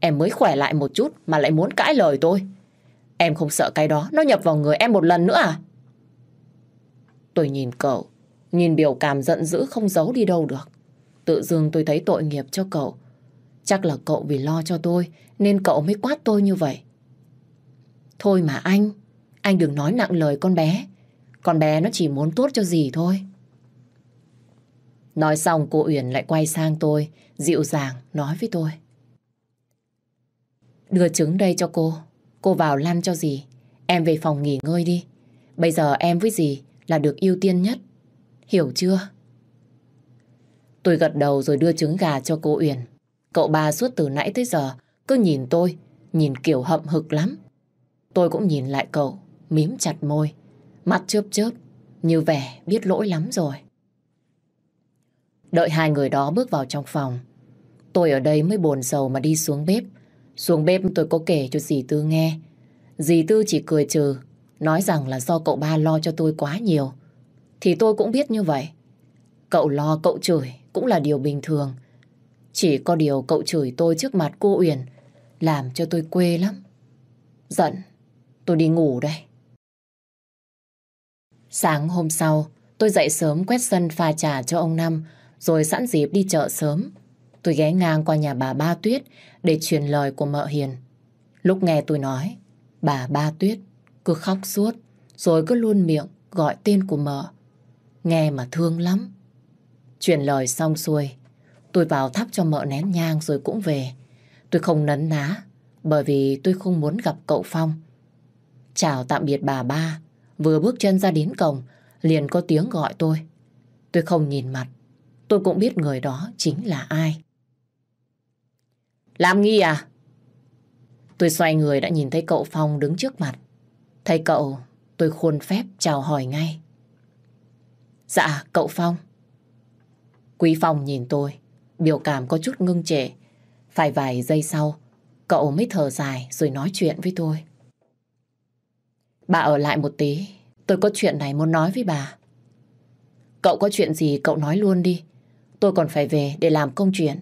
Em mới khỏe lại một chút mà lại muốn cãi lời tôi. Em không sợ cái đó nó nhập vào người em một lần nữa à? Tôi nhìn cậu, nhìn biểu cảm giận dữ không giấu đi đâu được. Tự dưng tôi thấy tội nghiệp cho cậu. Chắc là cậu vì lo cho tôi nên cậu mới quát tôi như vậy. Thôi mà anh, anh đừng nói nặng lời con bé. Con bé nó chỉ muốn tốt cho gì thôi. Nói xong cô Uyển lại quay sang tôi, dịu dàng nói với tôi. Đưa trứng đây cho cô, cô vào lăn cho gì. Em về phòng nghỉ ngơi đi. Bây giờ em với dì là được ưu tiên nhất. Hiểu chưa? Tôi gật đầu rồi đưa trứng gà cho cô Uyển. Cậu ba suốt từ nãy tới giờ cứ nhìn tôi, nhìn kiểu hậm hực lắm. Tôi cũng nhìn lại cậu, mím chặt môi, mắt chớp chớp, như vẻ biết lỗi lắm rồi. Đợi hai người đó bước vào trong phòng. Tôi ở đây mới buồn sầu mà đi xuống bếp. Xuống bếp tôi có kể cho dì Tư nghe. Dì Tư chỉ cười trừ, nói rằng là do cậu ba lo cho tôi quá nhiều. Thì tôi cũng biết như vậy. Cậu lo cậu chửi cũng là điều bình thường. Chỉ có điều cậu chửi tôi trước mặt cô Uyển làm cho tôi quê lắm. Giận, tôi đi ngủ đây. Sáng hôm sau, tôi dậy sớm quét sân pha trà cho ông Năm, rồi sẵn dịp đi chợ sớm. Tôi ghé ngang qua nhà bà Ba Tuyết để truyền lời của mợ Hiền. Lúc nghe tôi nói, bà Ba Tuyết cứ khóc suốt, rồi cứ luôn miệng gọi tên của mợ. Nghe mà thương lắm. Truyền lời xong xuôi, tôi vào thắp cho mợ nén nhang rồi cũng về. Tôi không nấn ná, bởi vì tôi không muốn gặp cậu Phong. Chào tạm biệt bà ba, vừa bước chân ra đến cổng, liền có tiếng gọi tôi. Tôi không nhìn mặt, tôi cũng biết người đó chính là ai. Làm nghi à? Tôi xoay người đã nhìn thấy cậu Phong đứng trước mặt. Thấy cậu, tôi khuôn phép chào hỏi ngay. Dạ, cậu Phong. Quý Phong nhìn tôi, biểu cảm có chút ngưng trệ. Phải vài giây sau, cậu mới thở dài rồi nói chuyện với tôi. Bà ở lại một tí, tôi có chuyện này muốn nói với bà. Cậu có chuyện gì cậu nói luôn đi. Tôi còn phải về để làm công chuyện.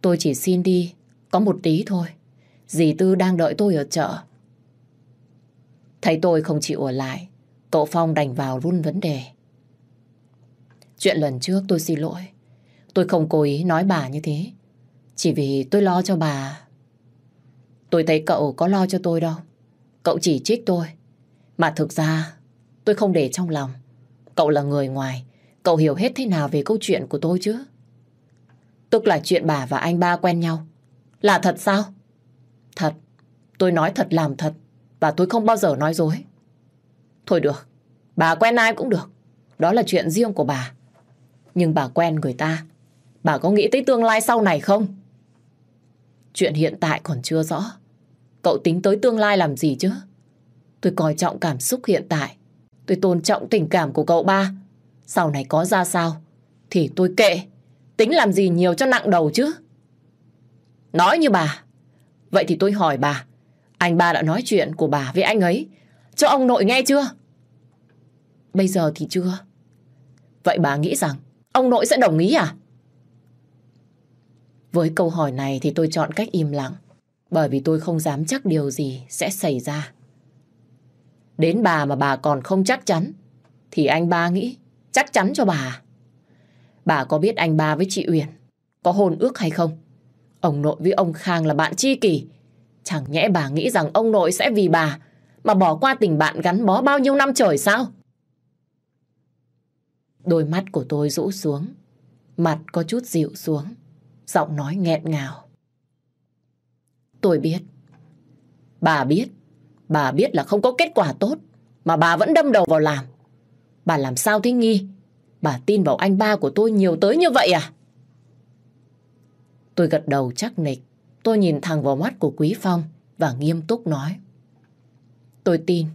Tôi chỉ xin đi, có một tí thôi. Dì Tư đang đợi tôi ở chợ. Thấy tôi không chịu ở lại, cậu Phong đành vào run vấn đề. Chuyện lần trước tôi xin lỗi. Tôi không cố ý nói bà như thế. Chỉ vì tôi lo cho bà. Tôi thấy cậu có lo cho tôi đâu. Cậu chỉ trích tôi. Mà thực ra tôi không để trong lòng. Cậu là người ngoài. Cậu hiểu hết thế nào về câu chuyện của tôi chứ? Tức là chuyện bà và anh ba quen nhau. Là thật sao? Thật. Tôi nói thật làm thật. Và tôi không bao giờ nói dối. Thôi được. Bà quen ai cũng được. Đó là chuyện riêng của bà. Nhưng bà quen người ta. Bà có nghĩ tới tương lai sau này không? Chuyện hiện tại còn chưa rõ. Cậu tính tới tương lai làm gì chứ? Tôi coi trọng cảm xúc hiện tại. Tôi tôn trọng tình cảm của cậu ba. Sau này có ra sao? Thì tôi kệ. Tính làm gì nhiều cho nặng đầu chứ? Nói như bà. Vậy thì tôi hỏi bà. Anh ba đã nói chuyện của bà với anh ấy. Cho ông nội nghe chưa? Bây giờ thì chưa. Vậy bà nghĩ rằng ông nội sẽ đồng ý à? Với câu hỏi này thì tôi chọn cách im lặng. Bởi vì tôi không dám chắc điều gì sẽ xảy ra. Đến bà mà bà còn không chắc chắn. Thì anh ba nghĩ chắc chắn cho bà. À? Bà có biết anh ba với chị Uyển có hôn ước hay không? Ông nội với ông Khang là bạn tri kỷ. Chẳng nhẽ bà nghĩ rằng ông nội sẽ vì bà mà bỏ qua tình bạn gắn bó bao nhiêu năm trời sao? Đôi mắt của tôi rũ xuống, mặt có chút dịu xuống, giọng nói nghẹn ngào. Tôi biết. Bà biết. Bà biết là không có kết quả tốt, mà bà vẫn đâm đầu vào làm. Bà làm sao thế nghi? Bà tin vào anh ba của tôi nhiều tới như vậy à? Tôi gật đầu chắc nịch. Tôi nhìn thẳng vào mắt của Quý Phong và nghiêm túc nói. Tôi tin.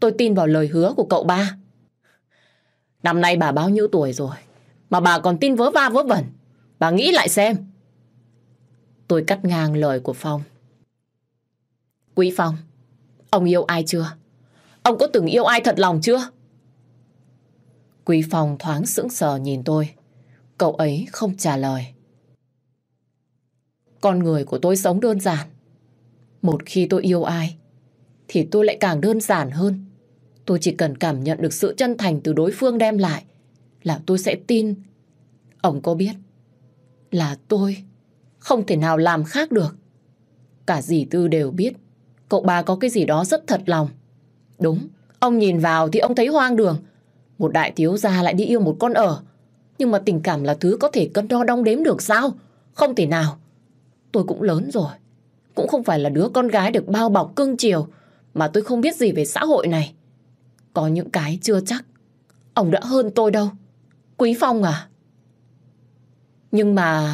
Tôi tin vào lời hứa của cậu ba. Năm nay bà bao nhiêu tuổi rồi mà bà còn tin vớ va vớ vẩn. Bà nghĩ lại xem. Tôi cắt ngang lời của Phong. Quý Phong, ông yêu ai chưa? Ông có từng yêu ai thật lòng chưa? Quý Phong thoáng sững sờ nhìn tôi. Cậu ấy không trả lời. Con người của tôi sống đơn giản. Một khi tôi yêu ai, thì tôi lại càng đơn giản hơn. Tôi chỉ cần cảm nhận được sự chân thành từ đối phương đem lại là tôi sẽ tin. Ông có biết là tôi không thể nào làm khác được. Cả dì Tư đều biết cậu ba có cái gì đó rất thật lòng. Đúng, ông nhìn vào thì ông thấy hoang đường. Một đại thiếu gia lại đi yêu một con ở. Nhưng mà tình cảm là thứ có thể cân đo đong đếm được sao? Không thể nào. Tôi cũng lớn rồi. Cũng không phải là đứa con gái được bao bọc cưng chiều mà tôi không biết gì về xã hội này. Có những cái chưa chắc. Ông đã hơn tôi đâu. Quý Phong à? Nhưng mà...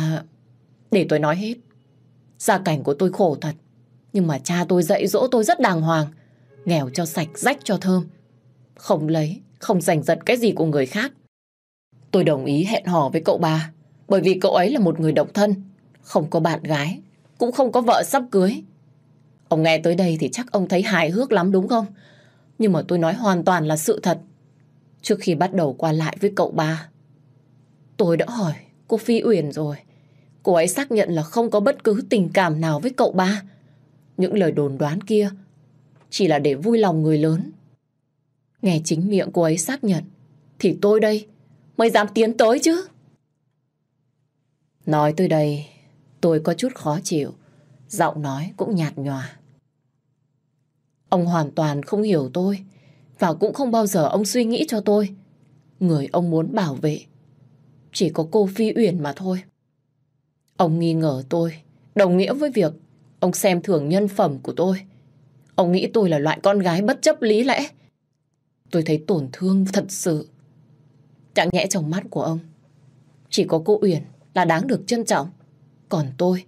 Để tôi nói hết. Gia cảnh của tôi khổ thật. Nhưng mà cha tôi dạy dỗ tôi rất đàng hoàng. Nghèo cho sạch, rách cho thơm. Không lấy, không giành giật cái gì của người khác. Tôi đồng ý hẹn hò với cậu ba. Bởi vì cậu ấy là một người độc thân, không có bạn gái, cũng không có vợ sắp cưới. Ông nghe tới đây thì chắc ông thấy hài hước lắm đúng không? Nhưng mà tôi nói hoàn toàn là sự thật. Trước khi bắt đầu qua lại với cậu ba, tôi đã hỏi cô Phi Uyển rồi. Cô ấy xác nhận là không có bất cứ tình cảm nào với cậu ba. Những lời đồn đoán kia chỉ là để vui lòng người lớn. Nghe chính miệng cô ấy xác nhận, thì tôi đây mới dám tiến tới chứ. Nói tới đây, tôi có chút khó chịu, giọng nói cũng nhạt nhòa. Ông hoàn toàn không hiểu tôi, và cũng không bao giờ ông suy nghĩ cho tôi. Người ông muốn bảo vệ, chỉ có cô Phi Uyển mà thôi. Ông nghi ngờ tôi, đồng nghĩa với việc ông xem thường nhân phẩm của tôi. Ông nghĩ tôi là loại con gái bất chấp lý lẽ. Tôi thấy tổn thương thật sự. Chẳng nhẽ trong mắt của ông, chỉ có cô Uyển là đáng được trân trọng. Còn tôi,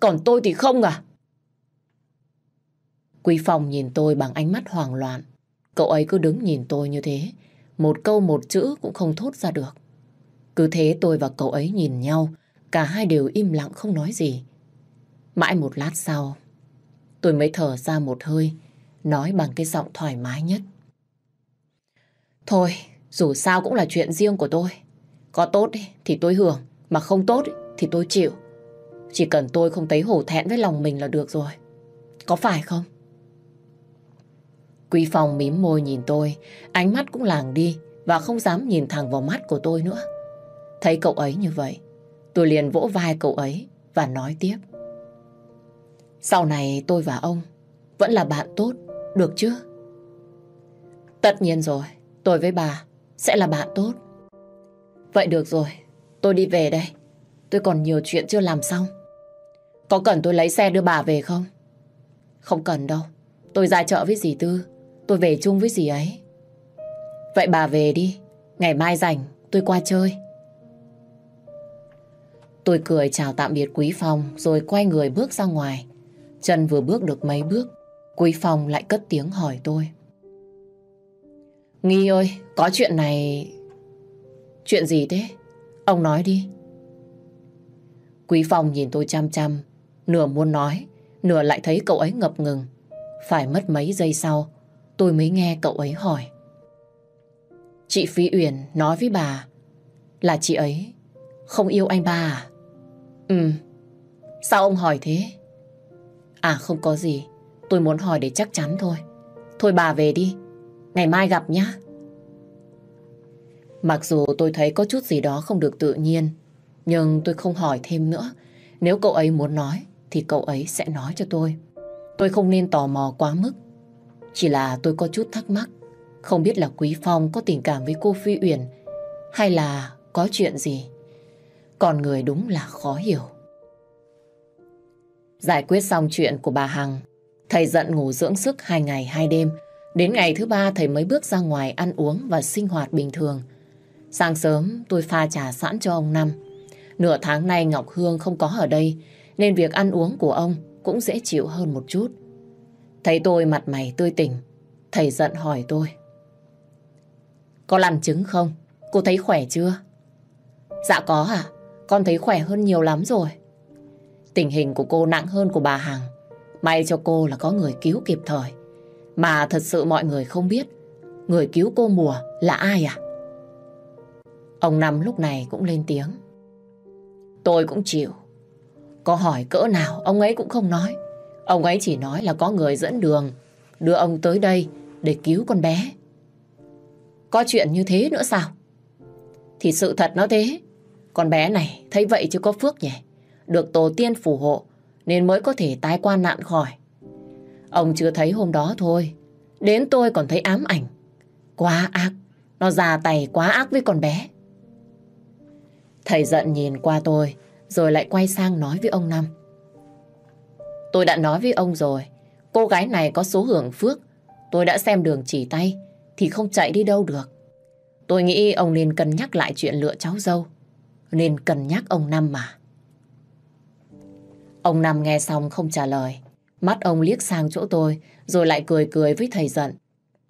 còn tôi thì không à? Quý Phong nhìn tôi bằng ánh mắt hoảng loạn. Cậu ấy cứ đứng nhìn tôi như thế, một câu một chữ cũng không thốt ra được. Cứ thế tôi và cậu ấy nhìn nhau, cả hai đều im lặng không nói gì. Mãi một lát sau, tôi mới thở ra một hơi, nói bằng cái giọng thoải mái nhất. Thôi, dù sao cũng là chuyện riêng của tôi. Có tốt thì tôi hưởng, mà không tốt thì tôi chịu. Chỉ cần tôi không thấy hổ thẹn với lòng mình là được rồi. Có phải không? Quý phong mím môi nhìn tôi, ánh mắt cũng làng đi và không dám nhìn thẳng vào mắt của tôi nữa. Thấy cậu ấy như vậy, tôi liền vỗ vai cậu ấy và nói tiếp. Sau này tôi và ông vẫn là bạn tốt, được chứ? Tất nhiên rồi, tôi với bà sẽ là bạn tốt. Vậy được rồi, tôi đi về đây. Tôi còn nhiều chuyện chưa làm xong. Có cần tôi lấy xe đưa bà về không? Không cần đâu. Tôi ra chợ với dì Tư. Tôi về chung với dì ấy. Vậy bà về đi. Ngày mai rảnh tôi qua chơi. Tôi cười chào tạm biệt Quý Phong rồi quay người bước ra ngoài. Chân vừa bước được mấy bước, Quý Phong lại cất tiếng hỏi tôi. Nghi ơi, có chuyện này... Chuyện gì thế? Ông nói đi. Quý Phong nhìn tôi chăm chăm, nửa muốn nói, nửa lại thấy cậu ấy ngập ngừng. Phải mất mấy giây sau, tôi mới nghe cậu ấy hỏi. Chị Phi Uyển nói với bà là chị ấy không yêu anh ba à? Ừ. Sao ông hỏi thế? À không có gì. Tôi muốn hỏi để chắc chắn thôi. Thôi bà về đi. Ngày mai gặp nhá. Mặc dù tôi thấy có chút gì đó không được tự nhiên, nhưng tôi không hỏi thêm nữa. Nếu cậu ấy muốn nói, thì cậu ấy sẽ nói cho tôi. Tôi không nên tò mò quá mức. Chỉ là tôi có chút thắc mắc. Không biết là Quý Phong có tình cảm với cô Phi Uyển hay là có chuyện gì. Còn người đúng là khó hiểu. Giải quyết xong chuyện của bà Hằng, thầy giận ngủ dưỡng sức hai ngày hai đêm. Đến ngày thứ ba thầy mới bước ra ngoài ăn uống và sinh hoạt bình thường. Sáng sớm tôi pha trà sẵn cho ông Năm. Nửa tháng nay Ngọc Hương không có ở đây nên việc ăn uống của ông cũng dễ chịu hơn một chút. Thấy tôi mặt mày tươi tỉnh, thầy giận hỏi tôi. Có làm chứng không? Cô thấy khỏe chưa? Dạ có hả? con thấy khỏe hơn nhiều lắm rồi. Tình hình của cô nặng hơn của bà Hằng. May cho cô là có người cứu kịp thời. Mà thật sự mọi người không biết người cứu cô mùa là ai à? Ông Năm lúc này cũng lên tiếng. Tôi cũng chịu. Có hỏi cỡ nào ông ấy cũng không nói. Ông ấy chỉ nói là có người dẫn đường đưa ông tới đây để cứu con bé. Có chuyện như thế nữa sao? Thì sự thật nó thế. Con bé này thấy vậy chứ có phước nhỉ. Được tổ tiên phù hộ nên mới có thể tái qua nạn khỏi. Ông chưa thấy hôm đó thôi. Đến tôi còn thấy ám ảnh. Quá ác. Nó già tay quá ác với con bé. Thầy giận nhìn qua tôi, rồi lại quay sang nói với ông Năm. Tôi đã nói với ông rồi, cô gái này có số hưởng phước. Tôi đã xem đường chỉ tay, thì không chạy đi đâu được. Tôi nghĩ ông nên cân nhắc lại chuyện lựa cháu dâu. Nên cân nhắc ông Năm mà. Ông Năm nghe xong không trả lời. Mắt ông liếc sang chỗ tôi, rồi lại cười cười với thầy giận.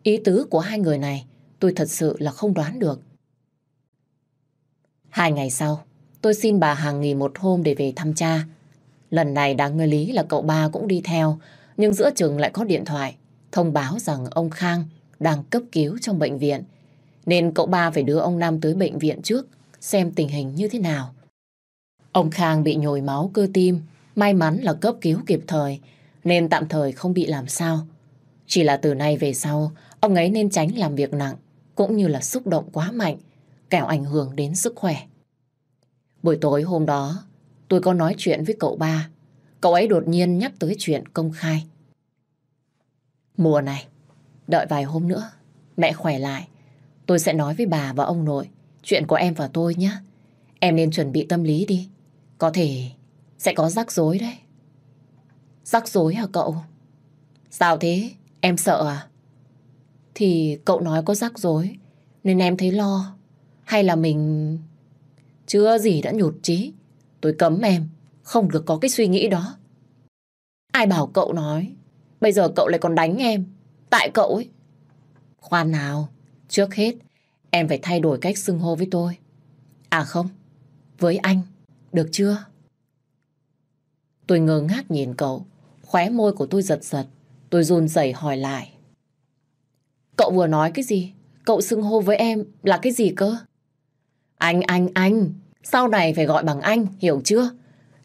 Ý tứ của hai người này, tôi thật sự là không đoán được. Hai ngày sau, tôi xin bà hàng nghỉ một hôm để về thăm cha. Lần này đáng ngờ lý là cậu ba cũng đi theo, nhưng giữa chừng lại có điện thoại thông báo rằng ông Khang đang cấp cứu trong bệnh viện. Nên cậu ba phải đưa ông Nam tới bệnh viện trước xem tình hình như thế nào. Ông Khang bị nhồi máu cơ tim, may mắn là cấp cứu kịp thời nên tạm thời không bị làm sao. Chỉ là từ nay về sau, ông ấy nên tránh làm việc nặng cũng như là xúc động quá mạnh, kẻo ảnh hưởng đến sức khỏe. Buổi tối hôm đó, tôi có nói chuyện với cậu ba. Cậu ấy đột nhiên nhắc tới chuyện công khai. Mùa này, đợi vài hôm nữa, mẹ khỏe lại. Tôi sẽ nói với bà và ông nội chuyện của em và tôi nhé. Em nên chuẩn bị tâm lý đi. Có thể sẽ có rắc rối đấy. Rắc rối hả cậu? Sao thế? Em sợ à? Thì cậu nói có rắc rối nên em thấy lo. Hay là mình... Chưa gì đã nhụt chí. Tôi cấm em, không được có cái suy nghĩ đó. Ai bảo cậu nói? Bây giờ cậu lại còn đánh em. Tại cậu ấy. Khoan nào, Trước hết, em phải thay đổi cách xưng hô với tôi. À không, Với anh, Được chưa? Tôi ngơ ngác nhìn cậu. Khóe môi của tôi giật giật. Tôi run rẩy hỏi lại. Cậu vừa nói cái gì? Cậu xưng hô với em là cái gì cơ? Anh anh anh. Sau này phải gọi bằng anh Hiểu chưa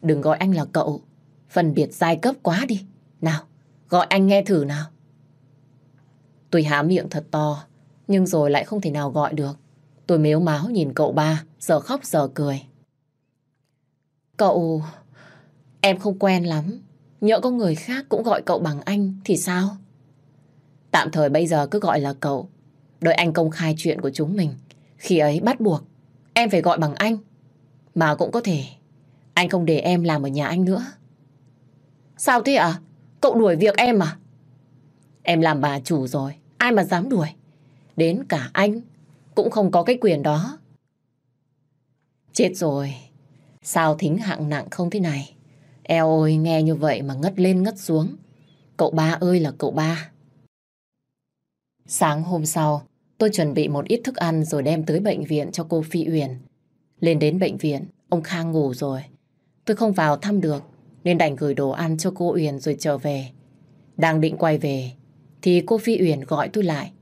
Đừng gọi anh là cậu Phân biệt giai cấp quá đi Nào Gọi anh nghe thử nào. Tôi há miệng thật to, nhưng rồi lại không thể nào gọi được. Tôi mếu máo nhìn cậu ba, giờ khóc giờ cười. Cậu... Em không quen lắm. Nhỡ có người khác cũng gọi cậu bằng anh thì sao? Tạm thời bây giờ cứ gọi là cậu. Đợi anh công khai chuyện của chúng mình. Khi ấy bắt buộc, em phải gọi bằng anh. Mà cũng có thể, anh không để em làm ở nhà anh nữa. Sao thế ạ? À? Cậu đuổi việc em à? Em làm bà chủ rồi, ai mà dám đuổi. Đến cả anh cũng không có cái quyền đó. Chết rồi, sao thính hạng nặng không thế này? Eo ơi, nghe như vậy mà ngất lên ngất xuống. Cậu ba ơi là cậu ba. Sáng hôm sau, tôi chuẩn bị một ít thức ăn rồi đem tới bệnh viện cho cô Phi Uyển. Lên đến bệnh viện, ông Khang ngủ rồi. Tôi không vào thăm được nên đành gửi đồ ăn cho cô Uyển rồi trở về. Đang định quay về thì cô Phi Uyển gọi tôi lại.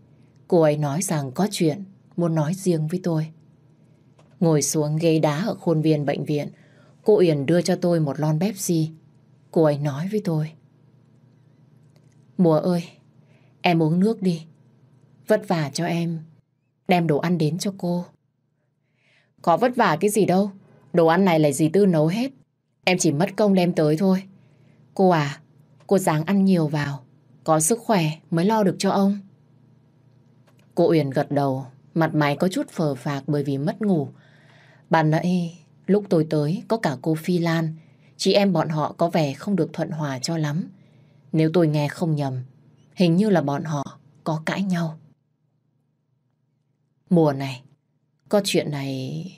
Cô ấy nói rằng có chuyện muốn nói riêng với tôi. Ngồi xuống ghế đá ở khuôn viên bệnh viện, cô Uyển đưa cho tôi một lon Pepsi. Cô ấy nói với tôi. Mùa ơi, em uống nước đi. Vất vả cho em. Đem đồ ăn đến cho cô. Có vất vả cái gì đâu. Đồ ăn này là gì tư nấu hết. Em chỉ mất công đem tới thôi. Cô à, cô dáng ăn nhiều vào. Có sức khỏe mới lo được cho ông. Cô Uyển gật đầu, mặt mày có chút phờ phạc bởi vì mất ngủ. Bạn nãy, lúc tôi tới, có cả cô Phi Lan. Chị em bọn họ có vẻ không được thuận hòa cho lắm. Nếu tôi nghe không nhầm, hình như là bọn họ có cãi nhau. Mùa này, có chuyện này...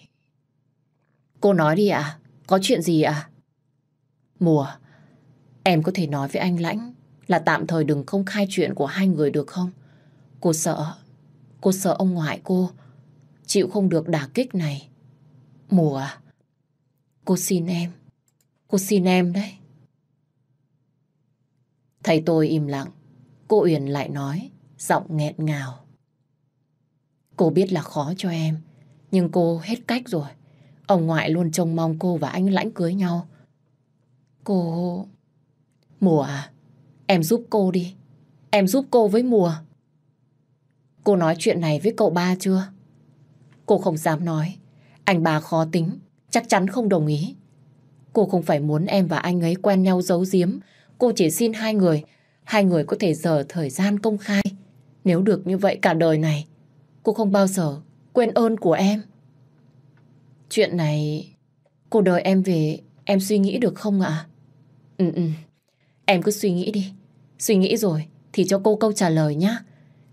Cô nói đi ạ, có chuyện gì ạ? Mùa, em có thể nói với anh Lãnh là tạm thời đừng công khai chuyện của hai người được không? Cô sợ, cô sợ ông ngoại cô chịu không được đả kích này. Mùa à, cô xin em, cô xin em đấy. Thầy tôi im lặng, cô Uyển lại nói, giọng nghẹn ngào. Cô biết là khó cho em, nhưng cô hết cách rồi. Ông ngoại luôn trông mong cô và anh Lãnh cưới nhau. Cô... Mùa à, em giúp cô đi. Em giúp cô với Mùa. Cô nói chuyện này với cậu ba chưa? Cô không dám nói. Anh bà khó tính, chắc chắn không đồng ý. Cô không phải muốn em và anh ấy quen nhau giấu giếm. Cô chỉ xin hai người, hai người có thể giờ thời gian công khai. Nếu được như vậy cả đời này, cô không bao giờ quên ơn của em. Chuyện này, cô đợi em về, em suy nghĩ được không ạ? Ừ ừ, em cứ suy nghĩ đi. Suy nghĩ rồi thì cho cô câu trả lời nhá.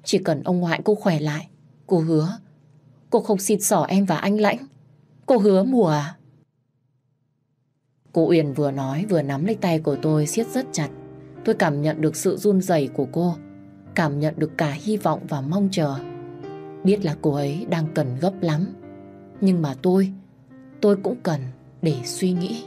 Chỉ cần ông ngoại cô khỏe lại, cô hứa. Cô không xin sỏ em và anh Lãnh. Cô hứa mùa à? Cô Uyển vừa nói vừa nắm lấy tay của tôi siết rất chặt. Tôi cảm nhận được sự run rẩy của cô. Cảm nhận được cả hy vọng và mong chờ. Biết là cô ấy đang cần gấp lắm. Nhưng mà tôi, tôi cũng cần để suy nghĩ.